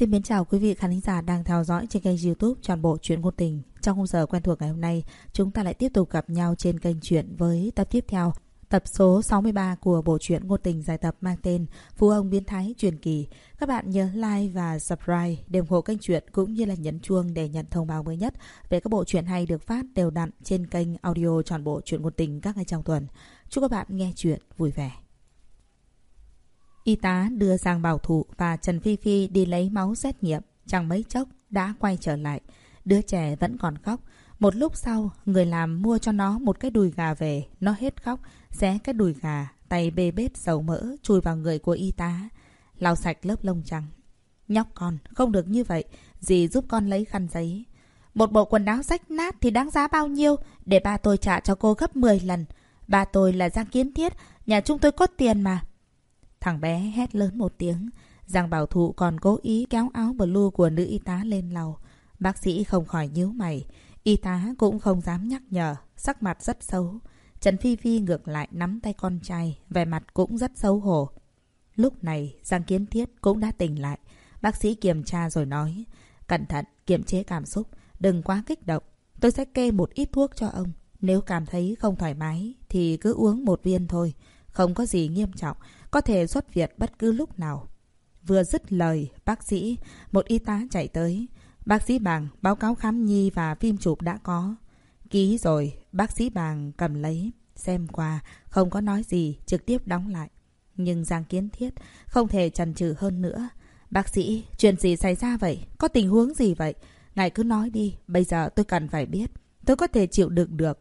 Xin biến chào quý vị khán giả đang theo dõi trên kênh youtube Toàn bộ chuyện ngôn tình. Trong khung giờ quen thuộc ngày hôm nay, chúng ta lại tiếp tục gặp nhau trên kênh truyện với tập tiếp theo, tập số 63 của bộ truyện ngôn tình dài tập mang tên Phú ông biến thái truyền kỳ. Các bạn nhớ like và subscribe để ủng hộ kênh truyện cũng như là nhấn chuông để nhận thông báo mới nhất về các bộ truyện hay được phát đều đặn trên kênh audio Toàn bộ truyện ngôn tình các ngày trong tuần. Chúc các bạn nghe truyện vui vẻ. Y tá đưa Giang Bảo Thụ và Trần Phi Phi đi lấy máu xét nghiệm. Chẳng mấy chốc đã quay trở lại. Đứa trẻ vẫn còn khóc. Một lúc sau, người làm mua cho nó một cái đùi gà về. Nó hết khóc, xé cái đùi gà, tay bê bết dầu mỡ, chui vào người của y tá. Lau sạch lớp lông trắng. Nhóc con, không được như vậy. Dì giúp con lấy khăn giấy. Một bộ quần áo rách nát thì đáng giá bao nhiêu? Để ba tôi trả cho cô gấp 10 lần. Ba tôi là Giang Kiến Thiết. Nhà chúng tôi có tiền mà. Thằng bé hét lớn một tiếng. Giang bảo thụ còn cố ý kéo áo blue của nữ y tá lên lầu. Bác sĩ không khỏi nhíu mày. Y tá cũng không dám nhắc nhở. Sắc mặt rất xấu. Trần Phi Phi ngược lại nắm tay con trai. Vẻ mặt cũng rất xấu hổ. Lúc này Giang Kiến Thiết cũng đã tỉnh lại. Bác sĩ kiểm tra rồi nói. Cẩn thận, kiềm chế cảm xúc. Đừng quá kích động. Tôi sẽ kê một ít thuốc cho ông. Nếu cảm thấy không thoải mái thì cứ uống một viên thôi. Không có gì nghiêm trọng có thể xuất viện bất cứ lúc nào. Vừa dứt lời, bác sĩ, một y tá chạy tới. Bác sĩ bàng báo cáo khám nhi và phim chụp đã có. Ký rồi, bác sĩ bàng cầm lấy, xem qua, không có nói gì, trực tiếp đóng lại. Nhưng Giang Kiến Thiết không thể chần chừ hơn nữa. Bác sĩ, chuyện gì xảy ra vậy? Có tình huống gì vậy? Ngài cứ nói đi, bây giờ tôi cần phải biết. Tôi có thể chịu đựng được.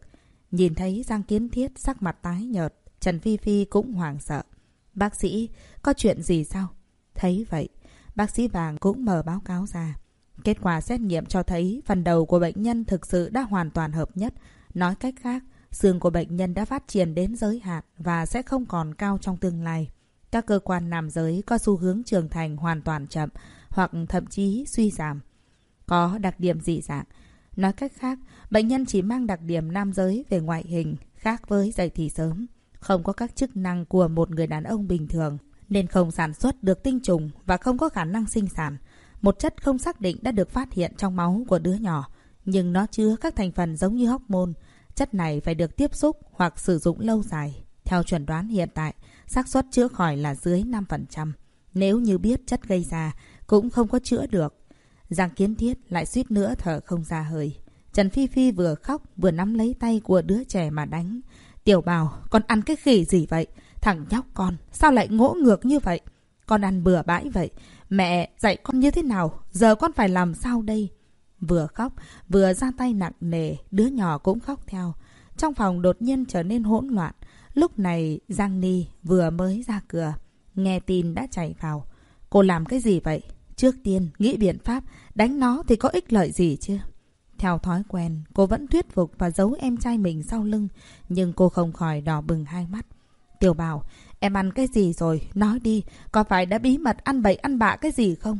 Nhìn thấy Giang Kiến Thiết sắc mặt tái nhợt, Trần Phi Phi cũng hoảng sợ. Bác sĩ, có chuyện gì sao? Thấy vậy, bác sĩ vàng cũng mở báo cáo ra. Kết quả xét nghiệm cho thấy phần đầu của bệnh nhân thực sự đã hoàn toàn hợp nhất. Nói cách khác, xương của bệnh nhân đã phát triển đến giới hạn và sẽ không còn cao trong tương lai. Các cơ quan nam giới có xu hướng trưởng thành hoàn toàn chậm hoặc thậm chí suy giảm. Có đặc điểm dị dạng. Nói cách khác, bệnh nhân chỉ mang đặc điểm nam giới về ngoại hình khác với dậy thì sớm không có các chức năng của một người đàn ông bình thường, nên không sản xuất được tinh trùng và không có khả năng sinh sản. Một chất không xác định đã được phát hiện trong máu của đứa nhỏ, nhưng nó chứa các thành phần giống như hormone. Chất này phải được tiếp xúc hoặc sử dụng lâu dài. Theo chuẩn đoán hiện tại, xác suất chữa khỏi là dưới 5%. Nếu như biết chất gây ra, cũng không có chữa được. Giang Kiến Thiết lại suýt nữa thở không ra hơi. Trần Phi Phi vừa khóc vừa nắm lấy tay của đứa trẻ mà đánh. Tiểu bào, con ăn cái khỉ gì vậy? Thằng nhóc con, sao lại ngỗ ngược như vậy? Con ăn bừa bãi vậy. Mẹ dạy con như thế nào? Giờ con phải làm sao đây? Vừa khóc, vừa ra tay nặng nề, đứa nhỏ cũng khóc theo. Trong phòng đột nhiên trở nên hỗn loạn. Lúc này Giang Ni vừa mới ra cửa. Nghe tin đã chạy vào. Cô làm cái gì vậy? Trước tiên, nghĩ biện pháp, đánh nó thì có ích lợi gì chứ? Theo thói quen, cô vẫn thuyết phục và giấu em trai mình sau lưng, nhưng cô không khỏi đỏ bừng hai mắt. Tiểu bảo, em ăn cái gì rồi? Nói đi, có phải đã bí mật ăn bậy ăn bạ cái gì không?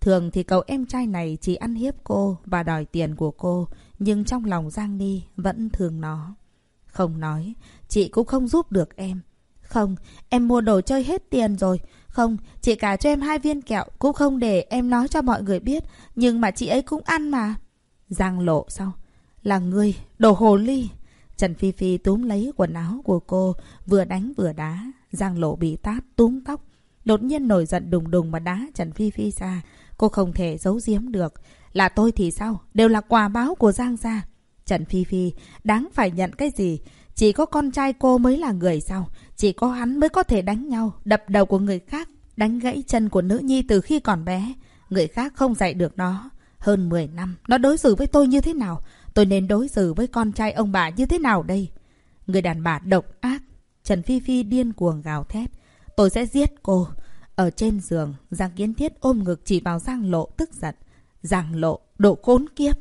Thường thì cậu em trai này chỉ ăn hiếp cô và đòi tiền của cô, nhưng trong lòng Giang Ni vẫn thương nó. Không nói, chị cũng không giúp được em. Không, em mua đồ chơi hết tiền rồi. Không, chị cả cho em hai viên kẹo, cũng không để em nói cho mọi người biết, nhưng mà chị ấy cũng ăn mà. Giang lộ sao? Là ngươi, đồ hồ ly. Trần Phi Phi túm lấy quần áo của cô, vừa đánh vừa đá. Giang lộ bị tát, túm tóc. Đột nhiên nổi giận đùng đùng mà đá Trần Phi Phi ra. Cô không thể giấu giếm được. Là tôi thì sao? Đều là quà báo của Giang gia. Trần Phi Phi, đáng phải nhận cái gì? Chỉ có con trai cô mới là người sao? Chỉ có hắn mới có thể đánh nhau, đập đầu của người khác, đánh gãy chân của nữ nhi từ khi còn bé. Người khác không dạy được nó. Hơn 10 năm, nó đối xử với tôi như thế nào? Tôi nên đối xử với con trai ông bà như thế nào đây? Người đàn bà độc ác. Trần Phi Phi điên cuồng gào thét. Tôi sẽ giết cô. Ở trên giường, Giang Kiến Thiết ôm ngực chỉ vào Giang Lộ tức giận. Giang Lộ, độ khốn kiếp.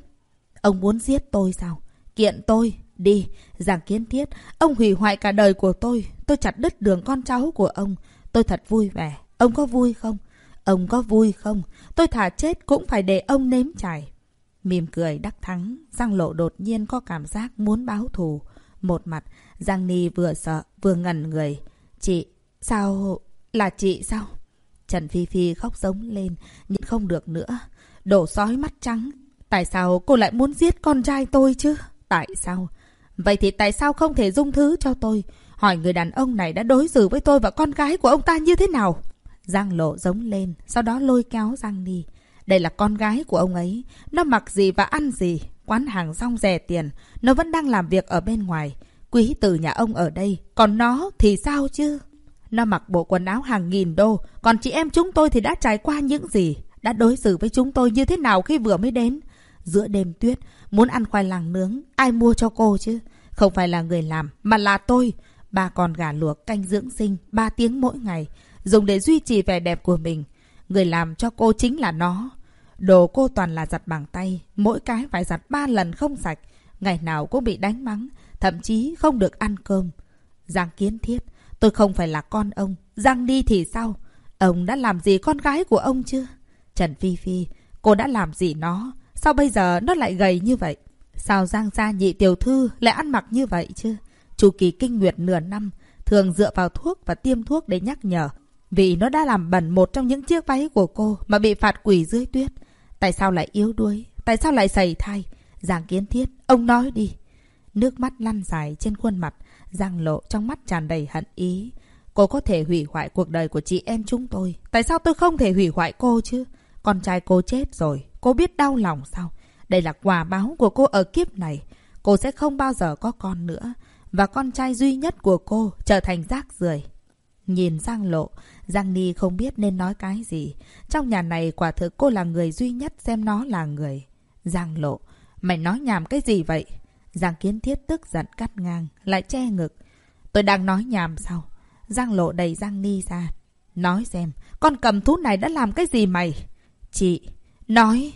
Ông muốn giết tôi sao? Kiện tôi. Đi, Giang Kiến Thiết, ông hủy hoại cả đời của tôi. Tôi chặt đứt đường con cháu của ông. Tôi thật vui vẻ. Ông có vui không? Ông có vui không? Tôi thả chết cũng phải để ông nếm trải. Mỉm cười đắc thắng, Giang Lộ đột nhiên có cảm giác muốn báo thù. Một mặt, Giang Ni vừa sợ, vừa ngẩn người. Chị, sao... là chị sao? Trần Phi Phi khóc giống lên, nhịn không được nữa. Đổ sói mắt trắng. Tại sao cô lại muốn giết con trai tôi chứ? Tại sao? Vậy thì tại sao không thể dung thứ cho tôi? Hỏi người đàn ông này đã đối xử với tôi và con gái của ông ta như thế nào? Giang lộ giống lên, sau đó lôi kéo Giang đi. Đây là con gái của ông ấy. Nó mặc gì và ăn gì? Quán hàng rong rẻ tiền. Nó vẫn đang làm việc ở bên ngoài. Quý tử nhà ông ở đây. Còn nó thì sao chứ? Nó mặc bộ quần áo hàng nghìn đô. Còn chị em chúng tôi thì đã trải qua những gì? Đã đối xử với chúng tôi như thế nào khi vừa mới đến? Giữa đêm tuyết, muốn ăn khoai lang nướng, ai mua cho cô chứ? Không phải là người làm, mà là tôi. Ba con gà luộc canh dưỡng sinh, ba tiếng mỗi ngày, dùng để duy trì vẻ đẹp của mình. Người làm cho cô chính là nó. Đồ cô toàn là giặt bằng tay, mỗi cái phải giặt ba lần không sạch. Ngày nào cũng bị đánh mắng, thậm chí không được ăn cơm. Giang kiến thiết, tôi không phải là con ông. Giang đi thì sao? Ông đã làm gì con gái của ông chưa? Trần Phi Phi, cô đã làm gì nó? Sao bây giờ nó lại gầy như vậy? Sao Giang gia nhị tiểu thư lại ăn mặc như vậy chứ? Chu kỳ kinh nguyệt nửa năm, thường dựa vào thuốc và tiêm thuốc để nhắc nhở. Vì nó đã làm bẩn một trong những chiếc váy của cô mà bị phạt quỷ dưới tuyết. Tại sao lại yếu đuối? Tại sao lại sầy thai? Giang kiến thiết, ông nói đi. Nước mắt lăn dài trên khuôn mặt, Giang lộ trong mắt tràn đầy hận ý. Cô có thể hủy hoại cuộc đời của chị em chúng tôi. Tại sao tôi không thể hủy hoại cô chứ? Con trai cô chết rồi, cô biết đau lòng sao? Đây là quả báo của cô ở kiếp này. Cô sẽ không bao giờ có con nữa. Và con trai duy nhất của cô trở thành rác rưởi. Nhìn Giang Lộ, Giang Ni không biết nên nói cái gì. Trong nhà này quả thực cô là người duy nhất xem nó là người. Giang Lộ, mày nói nhảm cái gì vậy? Giang Kiến Thiết tức giận cắt ngang, lại che ngực. Tôi đang nói nhảm sao? Giang Lộ đẩy Giang Ni ra. Nói xem, con cầm thú này đã làm cái gì mày? Chị, nói...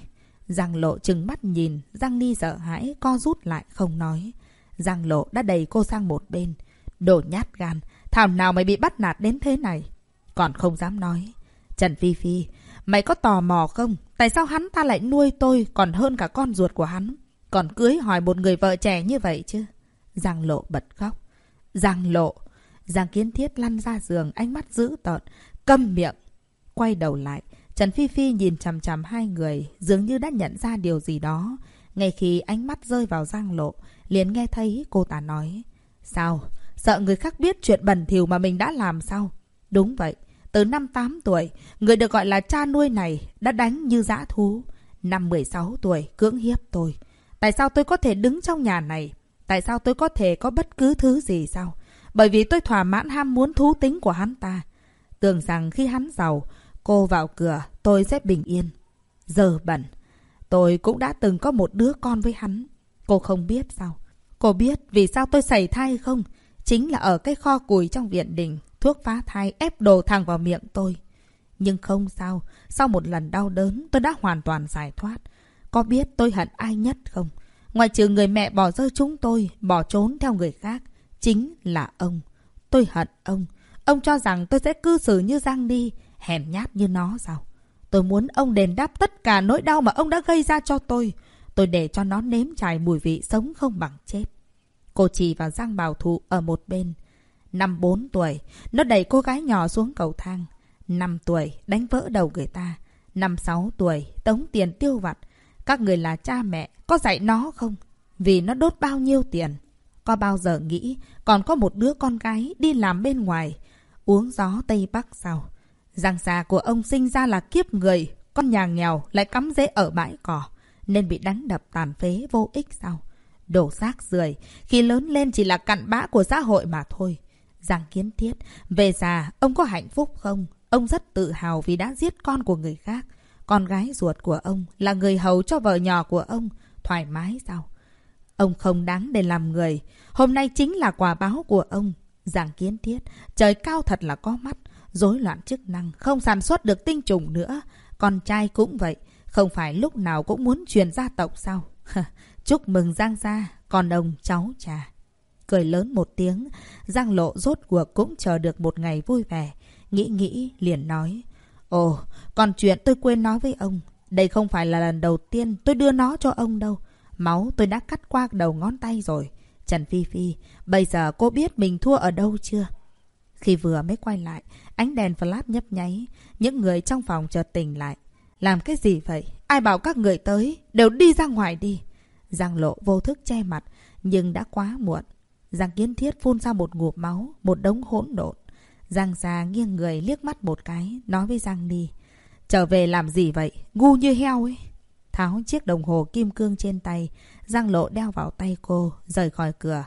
Giang Lộ trừng mắt nhìn, Giang Ni sợ hãi, co rút lại không nói. Giang Lộ đã đẩy cô sang một bên. Đồ nhát gan, thảo nào mày bị bắt nạt đến thế này? Còn không dám nói. Trần Phi Phi, mày có tò mò không? Tại sao hắn ta lại nuôi tôi còn hơn cả con ruột của hắn? Còn cưới hỏi một người vợ trẻ như vậy chứ? Giang Lộ bật khóc. Giang Lộ. Giang Kiến Thiết lăn ra giường, ánh mắt dữ tợn, câm miệng. Quay đầu lại, Trần Phi Phi nhìn chằm chằm hai người, dường như đã nhận ra điều gì đó. Ngay khi ánh mắt rơi vào Giang Lộ, liền nghe thấy cô ta nói. Sao? Sợ người khác biết chuyện bẩn thỉu mà mình đã làm sao? Đúng vậy. Từ năm 8 tuổi, người được gọi là cha nuôi này đã đánh như dã thú. Năm 16 tuổi, cưỡng hiếp tôi. Tại sao tôi có thể đứng trong nhà này? Tại sao tôi có thể có bất cứ thứ gì sao? Bởi vì tôi thỏa mãn ham muốn thú tính của hắn ta. Tưởng rằng khi hắn giàu, cô vào cửa, tôi sẽ bình yên. Giờ bẩn. Tôi cũng đã từng có một đứa con với hắn. Cô không biết sao? Cô biết vì sao tôi xảy thai không? Chính là ở cái kho củi trong viện đình, thuốc phá thai ép đồ thẳng vào miệng tôi. Nhưng không sao, sau một lần đau đớn tôi đã hoàn toàn giải thoát. Có biết tôi hận ai nhất không? Ngoài trừ người mẹ bỏ rơi chúng tôi, bỏ trốn theo người khác, chính là ông. Tôi hận ông. Ông cho rằng tôi sẽ cư xử như Giang đi, hèn nhát như nó sao? Tôi muốn ông đền đáp tất cả nỗi đau mà ông đã gây ra cho tôi. Tôi để cho nó nếm trải mùi vị sống không bằng chết. Cô chỉ vào Giang Bảo Thụ ở một bên. Năm bốn tuổi, nó đẩy cô gái nhỏ xuống cầu thang. Năm tuổi, đánh vỡ đầu người ta. Năm sáu tuổi, tống tiền tiêu vặt. Các người là cha mẹ, có dạy nó không? Vì nó đốt bao nhiêu tiền? Có bao giờ nghĩ còn có một đứa con gái đi làm bên ngoài, uống gió Tây Bắc sao? Giang già của ông sinh ra là kiếp người, con nhà nghèo lại cắm rễ ở bãi cỏ, nên bị đánh đập tàn phế vô ích sao? Đổ xác rưởi khi lớn lên chỉ là cặn bã của xã hội mà thôi. Giang kiến thiết, về già, ông có hạnh phúc không? Ông rất tự hào vì đã giết con của người khác. Con gái ruột của ông là người hầu cho vợ nhỏ của ông. Thoải mái sao? Ông không đáng để làm người. Hôm nay chính là quả báo của ông. Giang kiến thiết, trời cao thật là có mắt. Rối loạn chức năng, không sản xuất được tinh trùng nữa. Con trai cũng vậy. Không phải lúc nào cũng muốn truyền gia tộc sao? Chúc mừng Giang gia, con ông cháu trà. Cười lớn một tiếng, Giang lộ rốt cuộc cũng chờ được một ngày vui vẻ. Nghĩ nghĩ, liền nói. Ồ, còn chuyện tôi quên nói với ông. Đây không phải là lần đầu tiên tôi đưa nó cho ông đâu. Máu tôi đã cắt qua đầu ngón tay rồi. Trần Phi Phi, bây giờ cô biết mình thua ở đâu chưa? Khi vừa mới quay lại, ánh đèn flash nhấp nháy. Những người trong phòng chợt tỉnh lại. Làm cái gì vậy? Ai bảo các người tới? Đều đi ra ngoài đi. Giang lộ vô thức che mặt, nhưng đã quá muộn. Giang kiến thiết phun ra một ngụm máu, một đống hỗn độn. Giang già nghiêng người liếc mắt một cái, nói với Giang Ni. Trở về làm gì vậy? Ngu như heo ấy. Tháo chiếc đồng hồ kim cương trên tay, Giang lộ đeo vào tay cô, rời khỏi cửa.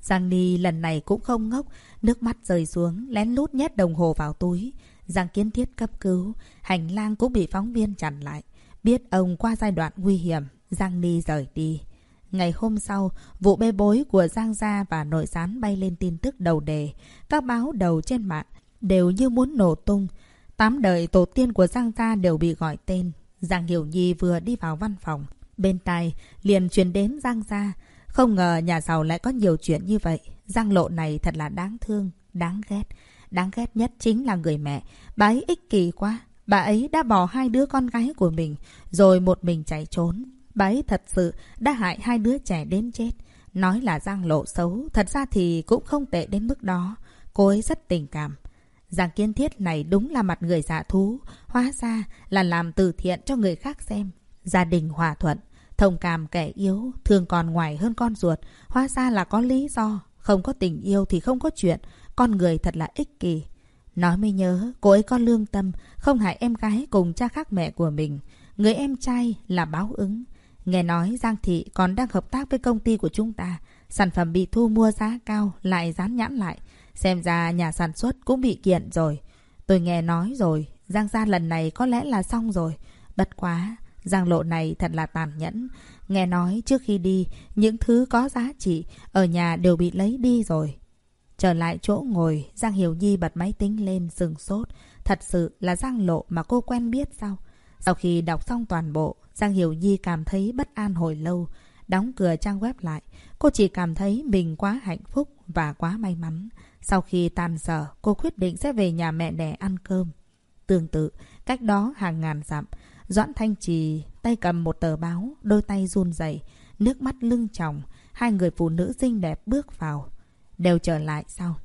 Giang Ni lần này cũng không ngốc, nước mắt rơi xuống, lén lút nhét đồng hồ vào túi. Giang kiến thiết cấp cứu, hành lang cũng bị phóng viên chặn lại. Biết ông qua giai đoạn nguy hiểm, Giang Ni rời đi. Ngày hôm sau, vụ bê bối của Giang Gia và nội gián bay lên tin tức đầu đề. Các báo đầu trên mạng đều như muốn nổ tung. Tám đời tổ tiên của Giang Gia đều bị gọi tên. Giang Hiểu Nhi vừa đi vào văn phòng. Bên tai liền truyền đến Giang Gia. Không ngờ nhà giàu lại có nhiều chuyện như vậy. Giang lộ này thật là đáng thương, đáng ghét. Đáng ghét nhất chính là người mẹ. Bà ấy ích kỷ quá. Bà ấy đã bỏ hai đứa con gái của mình, rồi một mình chạy trốn. Bà ấy thật sự đã hại hai đứa trẻ đến chết. Nói là Giang lộ xấu, thật ra thì cũng không tệ đến mức đó. Cô ấy rất tình cảm. Giang Kiên Thiết này đúng là mặt người dạ thú, hóa ra là làm từ thiện cho người khác xem. Gia đình hòa thuận, thông cảm kẻ yếu, thường còn ngoài hơn con ruột, hóa ra là có lý do. Không có tình yêu thì không có chuyện, con người thật là ích kỷ. Nói mới nhớ, cô ấy có lương tâm, không hại em gái cùng cha khác mẹ của mình. Người em trai là báo ứng. Nghe nói Giang Thị còn đang hợp tác với công ty của chúng ta. Sản phẩm bị thu mua giá cao, lại dán nhãn lại. Xem ra nhà sản xuất cũng bị kiện rồi. Tôi nghe nói rồi, Giang gia lần này có lẽ là xong rồi. Bất quá, Giang lộ này thật là tàn nhẫn. Nghe nói trước khi đi, những thứ có giá trị ở nhà đều bị lấy đi rồi. Trở lại chỗ ngồi, Giang Hiểu Nhi bật máy tính lên sừng sốt. Thật sự là Giang lộ mà cô quen biết sao? Sau khi đọc xong toàn bộ, Giang Hiểu Nhi cảm thấy bất an hồi lâu. Đóng cửa trang web lại, cô chỉ cảm thấy mình quá hạnh phúc và quá may mắn. Sau khi tan sở, cô quyết định sẽ về nhà mẹ đẻ ăn cơm. Tương tự, cách đó hàng ngàn dặm, Doãn Thanh Trì tay cầm một tờ báo, đôi tay run rẩy, nước mắt lưng tròng, hai người phụ nữ xinh đẹp bước vào. Đều trở lại sau.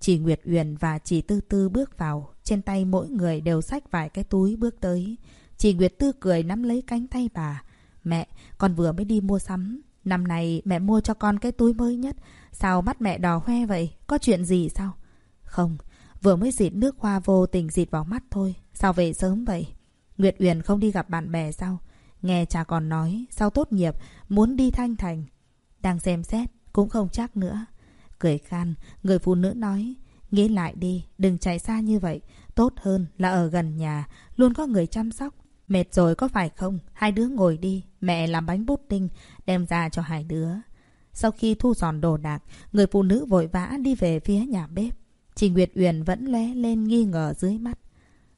Chị Nguyệt Uyển và chị Tư Tư bước vào, trên tay mỗi người đều xách vài cái túi bước tới. Chị Nguyệt Tư cười nắm lấy cánh tay bà. Mẹ, con vừa mới đi mua sắm. Năm nay mẹ mua cho con cái túi mới nhất. Sao mắt mẹ đỏ hoe vậy? Có chuyện gì sao? Không, vừa mới dịt nước hoa vô tình dịt vào mắt thôi. Sao về sớm vậy? Nguyệt Uyển không đi gặp bạn bè sao? Nghe cha còn nói, sau tốt nghiệp, muốn đi Thanh Thành. Đang xem xét, cũng không chắc nữa. Cười khan, người phụ nữ nói, nghĩ lại đi, đừng chạy xa như vậy. Tốt hơn là ở gần nhà, luôn có người chăm sóc. Mệt rồi có phải không? Hai đứa ngồi đi, mẹ làm bánh bút tinh, đem ra cho hai đứa. Sau khi thu dọn đồ đạc, người phụ nữ vội vã đi về phía nhà bếp. Chị Nguyệt Uyển vẫn lóe lên nghi ngờ dưới mắt.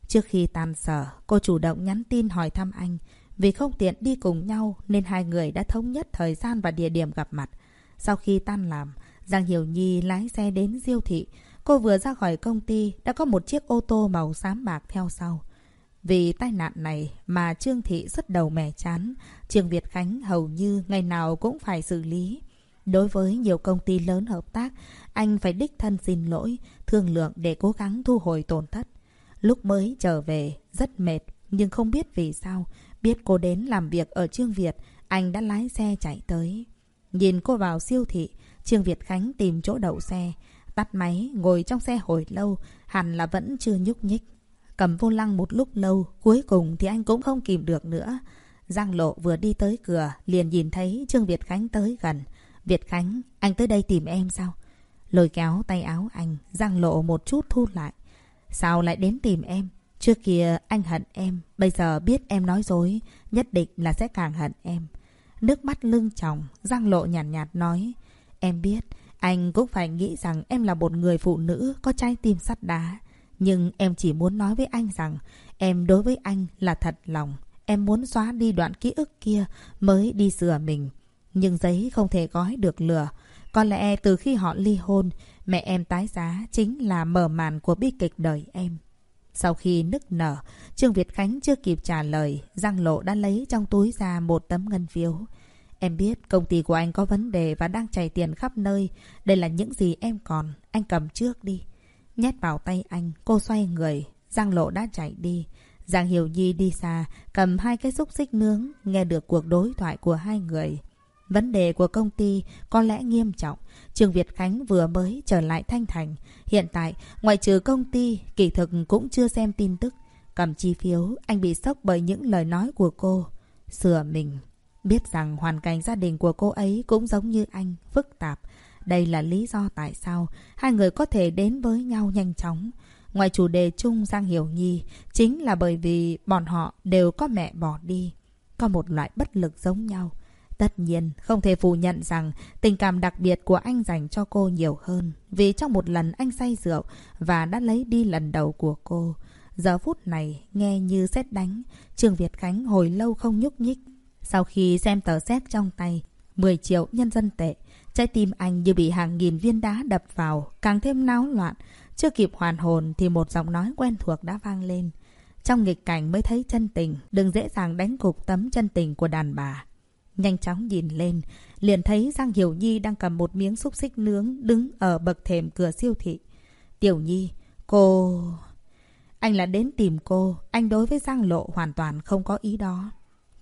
Trước khi tan sở, cô chủ động nhắn tin hỏi thăm anh. Vì không tiện đi cùng nhau nên hai người đã thống nhất thời gian và địa điểm gặp mặt. Sau khi tan làm, Giang Hiểu Nhi lái xe đến diêu thị. Cô vừa ra khỏi công ty đã có một chiếc ô tô màu xám bạc theo sau. Vì tai nạn này mà Trương Thị rất đầu mẻ chán. Trương Việt Khánh hầu như ngày nào cũng phải xử lý. Đối với nhiều công ty lớn hợp tác, anh phải đích thân xin lỗi, thương lượng để cố gắng thu hồi tổn thất. Lúc mới trở về, rất mệt, nhưng không biết vì sao. Biết cô đến làm việc ở Trương Việt, anh đã lái xe chạy tới. Nhìn cô vào siêu thị, Trương Việt Khánh tìm chỗ đậu xe. Tắt máy, ngồi trong xe hồi lâu, hẳn là vẫn chưa nhúc nhích. Cầm vô lăng một lúc lâu, cuối cùng thì anh cũng không kìm được nữa. Giang Lộ vừa đi tới cửa, liền nhìn thấy Trương Việt Khánh tới gần. Việt Khánh, anh tới đây tìm em sao? Lôi kéo tay áo anh, Giang Lộ một chút thu lại. Sao lại đến tìm em? Trước kia anh hận em, bây giờ biết em nói dối, nhất định là sẽ càng hận em. Nước mắt lưng tròng, Giang Lộ nhàn nhạt, nhạt nói. Em biết, anh cũng phải nghĩ rằng em là một người phụ nữ có trái tim sắt đá. Nhưng em chỉ muốn nói với anh rằng em đối với anh là thật lòng. Em muốn xóa đi đoạn ký ức kia mới đi sửa mình. Nhưng giấy không thể gói được lửa. Có lẽ từ khi họ ly hôn, mẹ em tái giá chính là mở màn của bi kịch đời em. Sau khi nức nở, Trương Việt Khánh chưa kịp trả lời, Giang Lộ đã lấy trong túi ra một tấm ngân phiếu. Em biết công ty của anh có vấn đề và đang chảy tiền khắp nơi. Đây là những gì em còn. Anh cầm trước đi nhét vào tay anh. Cô xoay người. Giang Lộ đã chạy đi. Giang Hiểu Nhi đi xa, cầm hai cái xúc xích nướng, nghe được cuộc đối thoại của hai người. Vấn đề của công ty có lẽ nghiêm trọng. Trương Việt Khánh vừa mới trở lại Thanh Thành. Hiện tại, ngoại trừ công ty, kỳ thực cũng chưa xem tin tức. Cầm chi phiếu, anh bị sốc bởi những lời nói của cô. Sửa mình. Biết rằng hoàn cảnh gia đình của cô ấy cũng giống như anh, phức tạp. Đây là lý do tại sao hai người có thể đến với nhau nhanh chóng. Ngoài chủ đề chung Giang Hiểu Nhi, chính là bởi vì bọn họ đều có mẹ bỏ đi. Có một loại bất lực giống nhau. Tất nhiên, không thể phủ nhận rằng tình cảm đặc biệt của anh dành cho cô nhiều hơn. Vì trong một lần anh say rượu và đã lấy đi lần đầu của cô. Giờ phút này, nghe như xét đánh, Trương Việt Khánh hồi lâu không nhúc nhích. Sau khi xem tờ xét trong tay, 10 triệu nhân dân tệ, trái tim anh như bị hàng nghìn viên đá đập vào, càng thêm náo loạn. Chưa kịp hoàn hồn thì một giọng nói quen thuộc đã vang lên. Trong nghịch cảnh mới thấy chân tình, đừng dễ dàng đánh gục tấm chân tình của đàn bà. Nhanh chóng nhìn lên, liền thấy Giang Hiểu Nhi đang cầm một miếng xúc xích nướng đứng ở bậc thềm cửa siêu thị. Tiểu Nhi, cô... Anh là đến tìm cô, anh đối với Giang Lộ hoàn toàn không có ý đó.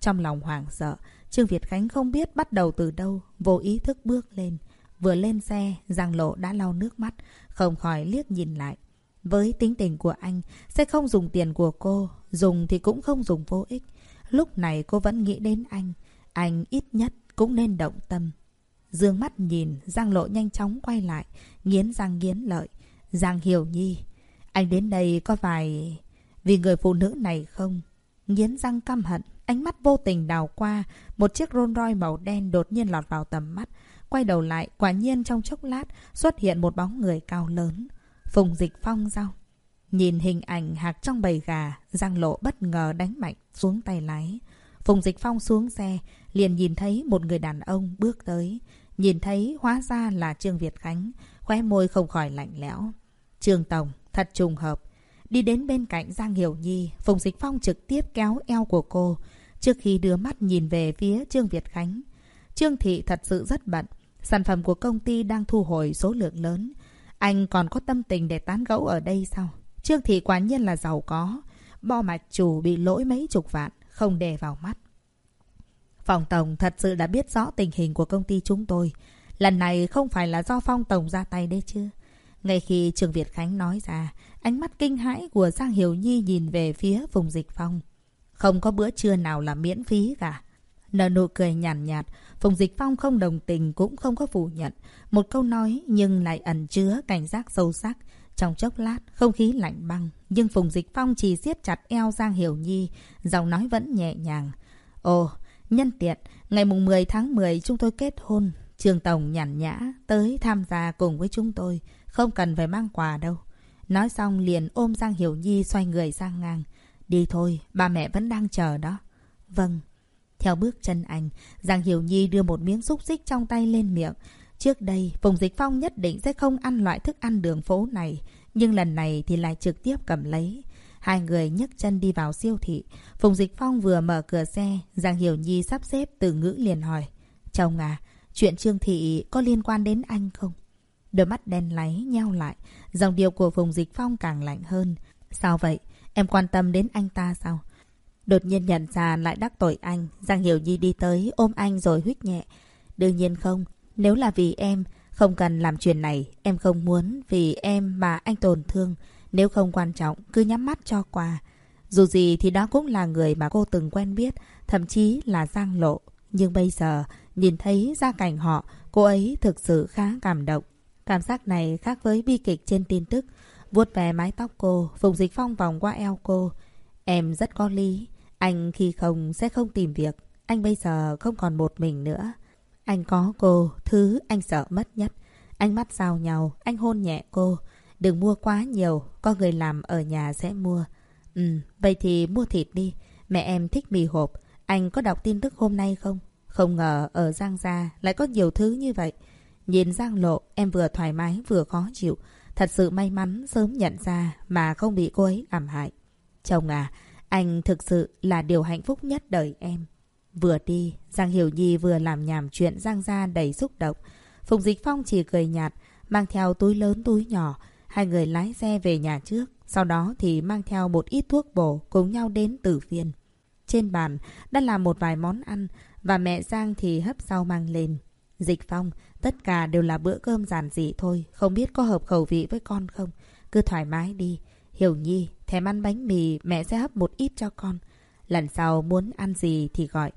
Trong lòng hoảng sợ, Trương Việt Khánh không biết bắt đầu từ đâu, vô ý thức bước lên. Vừa lên xe, Giang Lộ đã lau nước mắt, không khỏi liếc nhìn lại. Với tính tình của anh, sẽ không dùng tiền của cô, dùng thì cũng không dùng vô ích. Lúc này cô vẫn nghĩ đến anh, anh ít nhất cũng nên động tâm. Dương mắt nhìn, Giang Lộ nhanh chóng quay lại, nghiến răng nghiến lợi. Giang Hiểu Nhi, anh đến đây có phải vì người phụ nữ này không? Nghiến răng căm hận, ánh mắt vô tình đào qua, một chiếc Rolls Royce màu đen đột nhiên lọt vào tầm mắt. Quay đầu lại, quả nhiên trong chốc lát xuất hiện một bóng người cao lớn. Phùng Dịch Phong sao? Nhìn hình ảnh hạc trong bầy gà, Giang Lộ bất ngờ đánh mạnh xuống tay lái. Phùng Dịch Phong xuống xe, liền nhìn thấy một người đàn ông bước tới. Nhìn thấy hóa ra là Trương Việt Khánh, khóe môi không khỏi lạnh lẽo. Trương Tổng, thật trùng hợp. Đi đến bên cạnh Giang Hiểu Nhi, Phùng Dịch Phong trực tiếp kéo eo của cô, trước khi đưa mắt nhìn về phía Trương Việt Khánh. Trương Thị thật sự rất bận. Sản phẩm của công ty đang thu hồi số lượng lớn. Anh còn có tâm tình để tán gẫu ở đây sao? Trương Thị quả nhiên là giàu có. Bo mạch chủ bị lỗi mấy chục vạn, không đè vào mắt. Phòng Tổng thật sự đã biết rõ tình hình của công ty chúng tôi. Lần này không phải là do Phong Tổng ra tay đấy chứ. Ngay khi Trường Việt Khánh nói ra, ánh mắt kinh hãi của Giang Hiểu Nhi nhìn về phía vùng dịch phong. Không có bữa trưa nào là miễn phí cả. Nở nụ cười nhàn nhạt, nhạt, Phùng Dịch Phong không đồng tình cũng không có phủ nhận. Một câu nói nhưng lại ẩn chứa cảnh giác sâu sắc. Trong chốc lát, không khí lạnh băng. Nhưng Phùng Dịch Phong chỉ siết chặt eo Giang Hiểu Nhi. Giọng nói vẫn nhẹ nhàng. Ồ, nhân tiện, ngày mùng 10 tháng 10 chúng tôi kết hôn. Trường Tổng nhàn nhã tới tham gia cùng với chúng tôi. Không cần phải mang quà đâu. Nói xong liền ôm Giang Hiểu Nhi xoay người sang ngang. Đi thôi, ba mẹ vẫn đang chờ đó. Vâng. Theo bước chân anh, Giang Hiểu Nhi đưa một miếng xúc xích trong tay lên miệng. Trước đây, Phùng Dịch Phong nhất định sẽ không ăn loại thức ăn đường phố này. Nhưng lần này thì lại trực tiếp cầm lấy. Hai người nhấc chân đi vào siêu thị. Phùng Dịch Phong vừa mở cửa xe, Giang Hiểu Nhi sắp xếp từ ngữ liền hỏi. Chồng à, chuyện Trương Thị có liên quan đến anh không? Đôi mắt đen láy nheo lại, dòng điệu của Phùng Dịch Phong càng lạnh hơn. Sao vậy? Em quan tâm đến anh ta sao? Đột nhiên nhận ra lại đắc tội anh, Giang Hiểu Nhi đi tới ôm anh rồi huyết nhẹ. Đương nhiên không, nếu là vì em, không cần làm chuyện này, em không muốn vì em mà anh tổn thương. Nếu không quan trọng, cứ nhắm mắt cho qua. Dù gì thì đó cũng là người mà cô từng quen biết, thậm chí là Giang Lộ. Nhưng bây giờ, nhìn thấy gia cảnh họ, cô ấy thực sự khá cảm động. Cảm giác này khác với bi kịch trên tin tức. Vuốt về mái tóc cô, Phùng Dịch Phong vòng qua eo cô. Em rất có lý. Anh khi không sẽ không tìm việc. Anh bây giờ không còn một mình nữa. Anh có cô, thứ anh sợ mất nhất. Anh mắt giao nhau, anh hôn nhẹ cô. Đừng mua quá nhiều, có người làm ở nhà sẽ mua. Ừ, vậy thì mua thịt đi. Mẹ em thích mì hộp. Anh có đọc tin tức hôm nay không? Không ngờ ở Giang Gia lại có nhiều thứ như vậy. Nhìn Giang Lộ, em vừa thoải mái vừa khó chịu. Thật sự may mắn sớm nhận ra mà không bị cô ấy làm hại. Chồng à, anh thực sự là điều hạnh phúc nhất đời em. Vừa đi, Giang Hiểu Nhi vừa làm nhảm chuyện Giang Gia đầy xúc động. Phùng Dịch Phong chỉ cười nhạt, mang theo túi lớn túi nhỏ. hai người lái xe về nhà trước. Sau đó thì mang theo một ít thuốc bổ cùng nhau đến tử viên. Trên bàn đã là một vài món ăn và mẹ Giang thì hấp rau mang lên. Dịch phong, tất cả đều là bữa cơm giản dị thôi, không biết có hợp khẩu vị với con không? Cứ thoải mái đi. Hiểu Nhi, thèm ăn bánh mì, mẹ sẽ hấp một ít cho con. Lần sau muốn ăn gì thì gọi.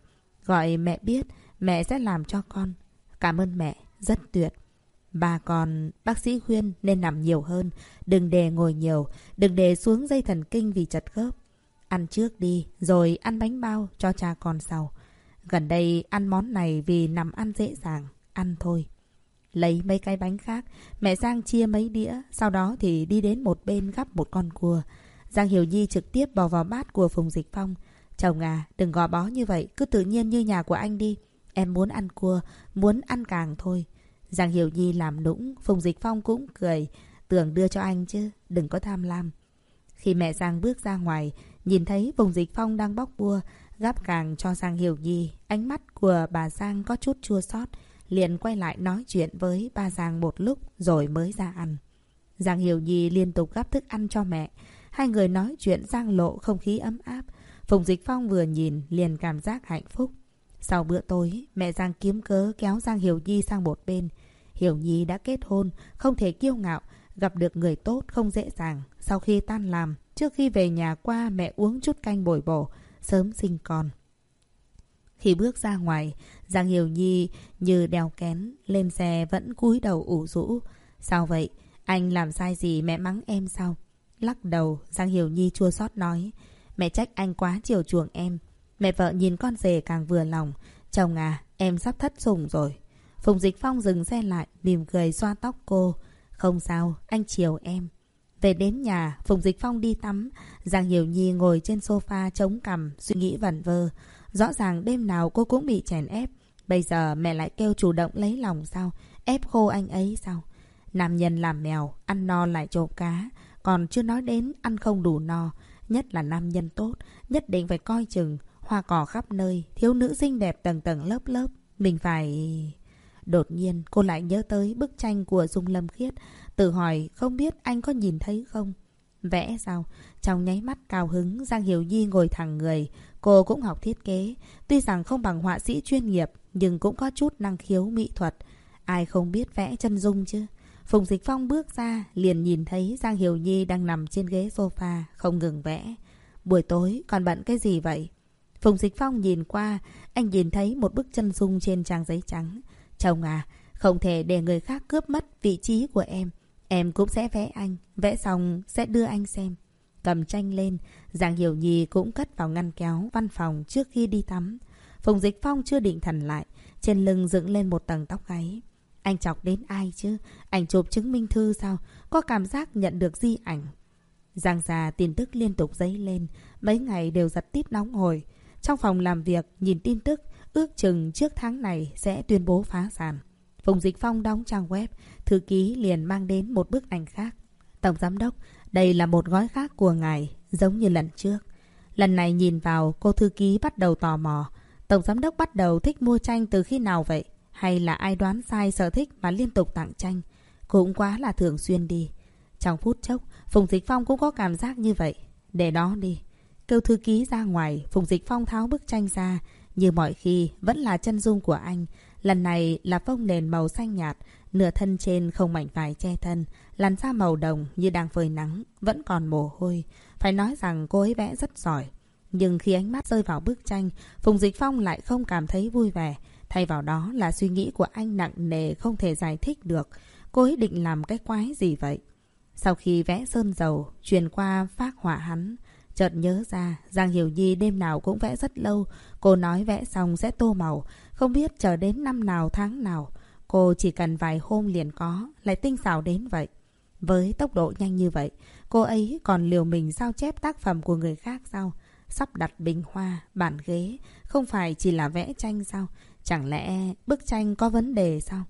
Gọi mẹ biết, mẹ sẽ làm cho con. Cảm ơn mẹ, rất tuyệt. Bà còn, bác sĩ khuyên nên nằm nhiều hơn. Đừng để ngồi nhiều, đừng để xuống dây thần kinh vì chật khớp. Ăn trước đi, rồi ăn bánh bao cho cha con sau. Gần đây ăn món này vì nằm ăn dễ dàng, ăn thôi. Lấy mấy cái bánh khác, mẹ Giang chia mấy đĩa, sau đó thì đi đến một bên gắp một con cua. Giang Hiểu Nhi trực tiếp bỏ vào bát của Phùng Dịch Phong. Chồng à, đừng gò bó như vậy, cứ tự nhiên như nhà của anh đi. Em muốn ăn cua, muốn ăn càng thôi. Giang Hiểu Nhi làm nũng, Phùng Dịch Phong cũng cười. Tưởng đưa cho anh chứ, đừng có tham lam. Khi mẹ Giang bước ra ngoài, nhìn thấy Phùng Dịch Phong đang bóc cua, gắp càng cho Giang Hiểu Nhi. Ánh mắt của bà Giang có chút chua xót liền quay lại nói chuyện với ba Giang một lúc rồi mới ra ăn. Giang Hiểu Nhi liên tục gắp thức ăn cho mẹ. Hai người nói chuyện giang lộ không khí ấm áp. Phùng Dịch Phong vừa nhìn liền cảm giác hạnh phúc. Sau bữa tối, mẹ Giang kiếm cớ kéo Giang Hiểu Nhi sang một bên. Hiểu Nhi đã kết hôn, không thể kiêu ngạo, gặp được người tốt không dễ dàng. Sau khi tan làm, trước khi về nhà qua mẹ uống chút canh bồi bổ, sớm sinh con. Khi bước ra ngoài, Giang Hiểu Nhi như đeo kén, lên xe vẫn cúi đầu ủ rũ. Sao vậy? Anh làm sai gì mẹ mắng em sao? Lắc đầu, Giang Hiểu Nhi chua xót nói. Mẹ trách anh quá chiều chuộng em. Mẹ vợ nhìn con rể càng vừa lòng. Chồng à, em sắp thất sủng rồi. Phùng Dịch Phong dừng xe lại, mỉm cười xoa tóc cô. Không sao, anh chiều em. Về đến nhà, Phùng Dịch Phong đi tắm. Giang Hiểu Nhi ngồi trên sofa chống cằm, suy nghĩ vẩn vơ. Rõ ràng đêm nào cô cũng bị chèn ép. Bây giờ mẹ lại kêu chủ động lấy lòng sao? Ép khô anh ấy sao? Nam nhân làm mèo, ăn no lại trộm cá. Còn chưa nói đến ăn không đủ no. Nhất là nam nhân tốt, nhất định phải coi chừng. Hoa cỏ khắp nơi, thiếu nữ xinh đẹp tầng tầng lớp lớp. Mình phải... Đột nhiên cô lại nhớ tới bức tranh của Dung Lâm Khiết. Tự hỏi không biết anh có nhìn thấy không? Vẽ sao? Trong nháy mắt cao hứng, Giang Hiểu Nhi ngồi thẳng người. Cô cũng học thiết kế. Tuy rằng không bằng họa sĩ chuyên nghiệp, nhưng cũng có chút năng khiếu mỹ thuật. Ai không biết vẽ chân dung chứ? Phùng Dịch Phong bước ra, liền nhìn thấy Giang Hiểu Nhi đang nằm trên ghế sofa, không ngừng vẽ. Buổi tối, còn bận cái gì vậy? Phùng Dịch Phong nhìn qua, anh nhìn thấy một bức chân dung trên trang giấy trắng. Chồng à, không thể để người khác cướp mất vị trí của em. Em cũng sẽ vẽ anh, vẽ xong sẽ đưa anh xem. Cầm tranh lên, Giang Hiểu Nhi cũng cất vào ngăn kéo văn phòng trước khi đi tắm. Phùng Dịch Phong chưa định thần lại, trên lưng dựng lên một tầng tóc gáy. Anh chọc đến ai chứ? Ảnh chụp chứng minh thư sao? Có cảm giác nhận được di ảnh. Giang già tin tức liên tục dấy lên, mấy ngày đều giật tít nóng hồi. Trong phòng làm việc, nhìn tin tức, ước chừng trước tháng này sẽ tuyên bố phá sản. Phùng Dịch Phong đóng trang web, thư ký liền mang đến một bức ảnh khác. Tổng giám đốc, đây là một gói khác của ngài, giống như lần trước. Lần này nhìn vào, cô thư ký bắt đầu tò mò. Tổng giám đốc bắt đầu thích mua tranh từ khi nào vậy? Hay là ai đoán sai sở thích mà liên tục tặng tranh? Cũng quá là thường xuyên đi. Trong phút chốc, Phùng Dịch Phong cũng có cảm giác như vậy. Để đó đi. Kêu thư ký ra ngoài, Phùng Dịch Phong tháo bức tranh ra. Như mọi khi, vẫn là chân dung của anh. Lần này là phông nền màu xanh nhạt, nửa thân trên không mảnh vải che thân, làn da màu đồng như đang phơi nắng, vẫn còn mồ hôi. Phải nói rằng cô ấy vẽ rất giỏi. Nhưng khi ánh mắt rơi vào bức tranh, Phùng Dịch Phong lại không cảm thấy vui vẻ. Thay vào đó là suy nghĩ của anh nặng nề không thể giải thích được. Cô ấy định làm cái quái gì vậy? Sau khi vẽ sơn dầu, truyền qua phát họa hắn, chợt nhớ ra Giang Hiểu Nhi đêm nào cũng vẽ rất lâu. Cô nói vẽ xong sẽ tô màu, không biết chờ đến năm nào tháng nào. Cô chỉ cần vài hôm liền có, lại tinh xảo đến vậy. Với tốc độ nhanh như vậy, cô ấy còn liều mình sao chép tác phẩm của người khác sao? Sắp đặt bình hoa, bàn ghế, không phải chỉ là vẽ tranh sao? Chẳng lẽ bức tranh có vấn đề sao?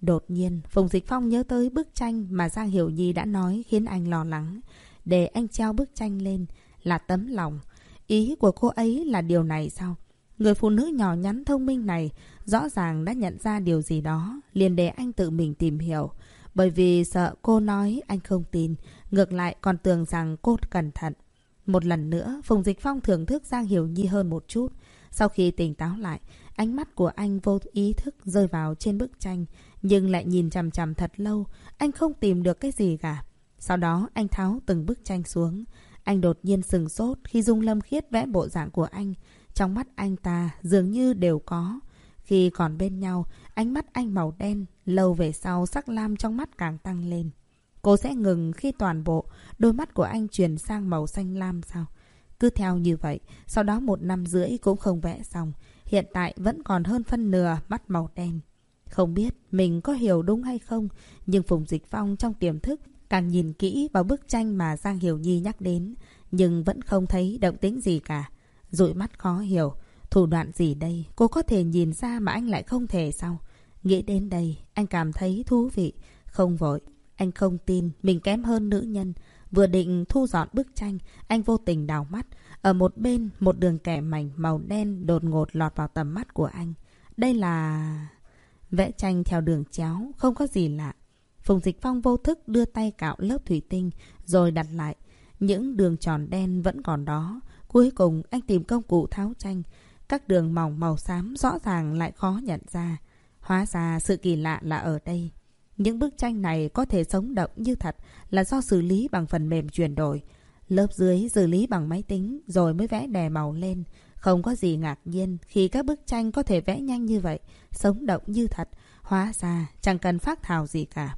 Đột nhiên, Phùng Dịch Phong nhớ tới bức tranh mà Giang Hiểu Nhi đã nói khiến anh lo lắng. Để anh treo bức tranh lên là tấm lòng. Ý của cô ấy là điều này sao? Người phụ nữ nhỏ nhắn thông minh này rõ ràng đã nhận ra điều gì đó, liền để anh tự mình tìm hiểu. Bởi vì sợ cô nói anh không tin, ngược lại còn tưởng rằng cô cẩn thận. Một lần nữa, Phùng Dịch Phong thưởng thức Giang Hiểu Nhi hơn một chút. Sau khi tỉnh táo lại, ánh mắt của anh vô ý thức rơi vào trên bức tranh, nhưng lại nhìn chằm chằm thật lâu, anh không tìm được cái gì cả. Sau đó anh tháo từng bức tranh xuống. Anh đột nhiên sừng sốt khi Dung Lâm Khiết vẽ bộ dạng của anh. Trong mắt anh ta dường như đều có. Khi còn bên nhau, ánh mắt anh màu đen, lâu về sau sắc lam trong mắt càng tăng lên. Cô sẽ ngừng khi toàn bộ đôi mắt của anh chuyển sang màu xanh lam sao? Cứ theo như vậy, sau đó một năm rưỡi cũng không vẽ xong. Hiện tại vẫn còn hơn phân nửa mắt màu đen. Không biết mình có hiểu đúng hay không, nhưng Phùng Dịch Phong trong tiềm thức càng nhìn kỹ vào bức tranh mà Giang Hiểu Nhi nhắc đến, nhưng vẫn không thấy động tĩnh gì cả. Rụi mắt khó hiểu, thủ đoạn gì đây, cô có thể nhìn ra mà anh lại không thể sao? Nghĩ đến đây, anh cảm thấy thú vị, không vội. Anh không tin mình kém hơn nữ nhân. Vừa định thu dọn bức tranh, anh vô tình đào mắt. Ở một bên, một đường kẻ mảnh màu đen đột ngột lọt vào tầm mắt của anh. Đây là... Vẽ tranh theo đường chéo, không có gì lạ. Phùng Dịch Phong vô thức đưa tay cạo lớp thủy tinh, rồi đặt lại. Những đường tròn đen vẫn còn đó. Cuối cùng, anh tìm công cụ tháo tranh. Các đường mỏng màu xám rõ ràng lại khó nhận ra. Hóa ra sự kỳ lạ là ở đây. Những bức tranh này có thể sống động như thật là do xử lý bằng phần mềm chuyển đổi. Lớp dưới xử lý bằng máy tính rồi mới vẽ đè màu lên. Không có gì ngạc nhiên khi các bức tranh có thể vẽ nhanh như vậy, sống động như thật. Hóa ra chẳng cần phát thảo gì cả.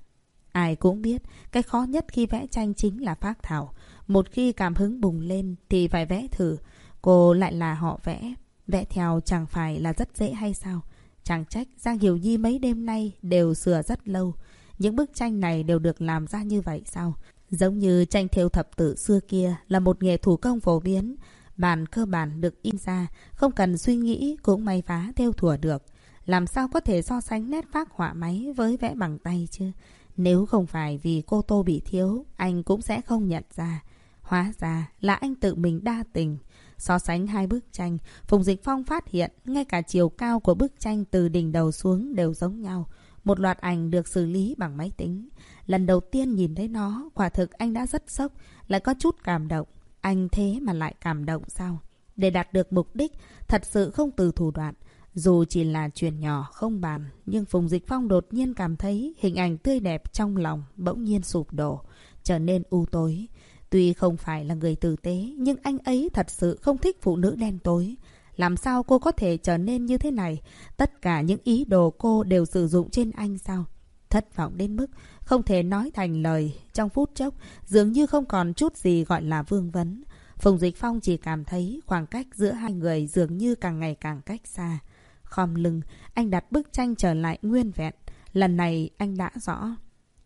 Ai cũng biết, cái khó nhất khi vẽ tranh chính là phát thảo. Một khi cảm hứng bùng lên thì phải vẽ thử. Cô lại là họ vẽ. Vẽ theo chẳng phải là rất dễ hay sao? Chẳng trách Giang Hiểu Nhi mấy đêm nay đều sửa rất lâu. Những bức tranh này đều được làm ra như vậy sao? Giống như tranh thêu thập tự xưa kia là một nghề thủ công phổ biến. Bản cơ bản được in ra, không cần suy nghĩ cũng may vá theo thùa được. Làm sao có thể so sánh nét phác họa máy với vẽ bằng tay chứ? Nếu không phải vì cô Tô bị thiếu, anh cũng sẽ không nhận ra. Hóa ra là anh tự mình đa tình. So sánh hai bức tranh, Phùng Dịch Phong phát hiện ngay cả chiều cao của bức tranh từ đỉnh đầu xuống đều giống nhau. Một loạt ảnh được xử lý bằng máy tính. Lần đầu tiên nhìn thấy nó, quả thực anh đã rất sốc, lại có chút cảm động. Anh thế mà lại cảm động sao? Để đạt được mục đích, thật sự không từ thủ đoạn. Dù chỉ là chuyện nhỏ không bàn, nhưng Phùng Dịch Phong đột nhiên cảm thấy hình ảnh tươi đẹp trong lòng bỗng nhiên sụp đổ, trở nên u tối. Tuy không phải là người tử tế, nhưng anh ấy thật sự không thích phụ nữ đen tối. Làm sao cô có thể trở nên như thế này? Tất cả những ý đồ cô đều sử dụng trên anh sao? Thất vọng đến mức không thể nói thành lời. Trong phút chốc, dường như không còn chút gì gọi là vương vấn. Phùng Dịch Phong chỉ cảm thấy khoảng cách giữa hai người dường như càng ngày càng cách xa. Khom lưng, anh đặt bức tranh trở lại nguyên vẹn. Lần này anh đã rõ.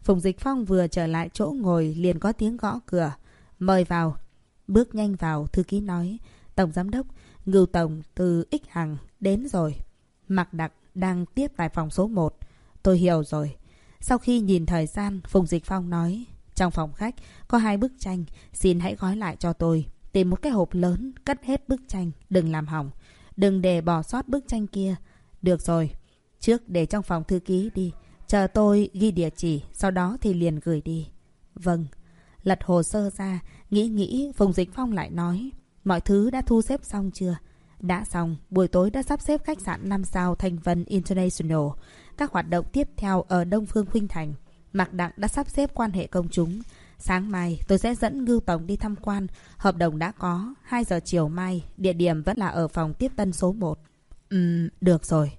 Phùng Dịch Phong vừa trở lại chỗ ngồi liền có tiếng gõ cửa. Mời vào. Bước nhanh vào, thư ký nói. Tổng giám đốc, Ngưu Tổng từ X Hằng đến rồi. Mặc đặc đang tiếp tại phòng số 1. Tôi hiểu rồi. Sau khi nhìn thời gian, Phùng Dịch Phong nói. Trong phòng khách có hai bức tranh, xin hãy gói lại cho tôi. Tìm một cái hộp lớn, cất hết bức tranh, đừng làm hỏng. Đừng để bỏ sót bức tranh kia. Được rồi, trước để trong phòng thư ký đi. Chờ tôi ghi địa chỉ, sau đó thì liền gửi đi. Vâng. Lật hồ sơ ra, nghĩ nghĩ, Phùng Dịch Phong lại nói. Mọi thứ đã thu xếp xong chưa? Đã xong, buổi tối đã sắp xếp khách sạn 5 sao thành Vân International. Các hoạt động tiếp theo ở Đông Phương Khuynh Thành. Mạc Đặng đã sắp xếp quan hệ công chúng. Sáng mai, tôi sẽ dẫn Ngưu Tổng đi tham quan. Hợp đồng đã có. 2 giờ chiều mai, địa điểm vẫn là ở phòng tiếp tân số 1. Ừm, được rồi.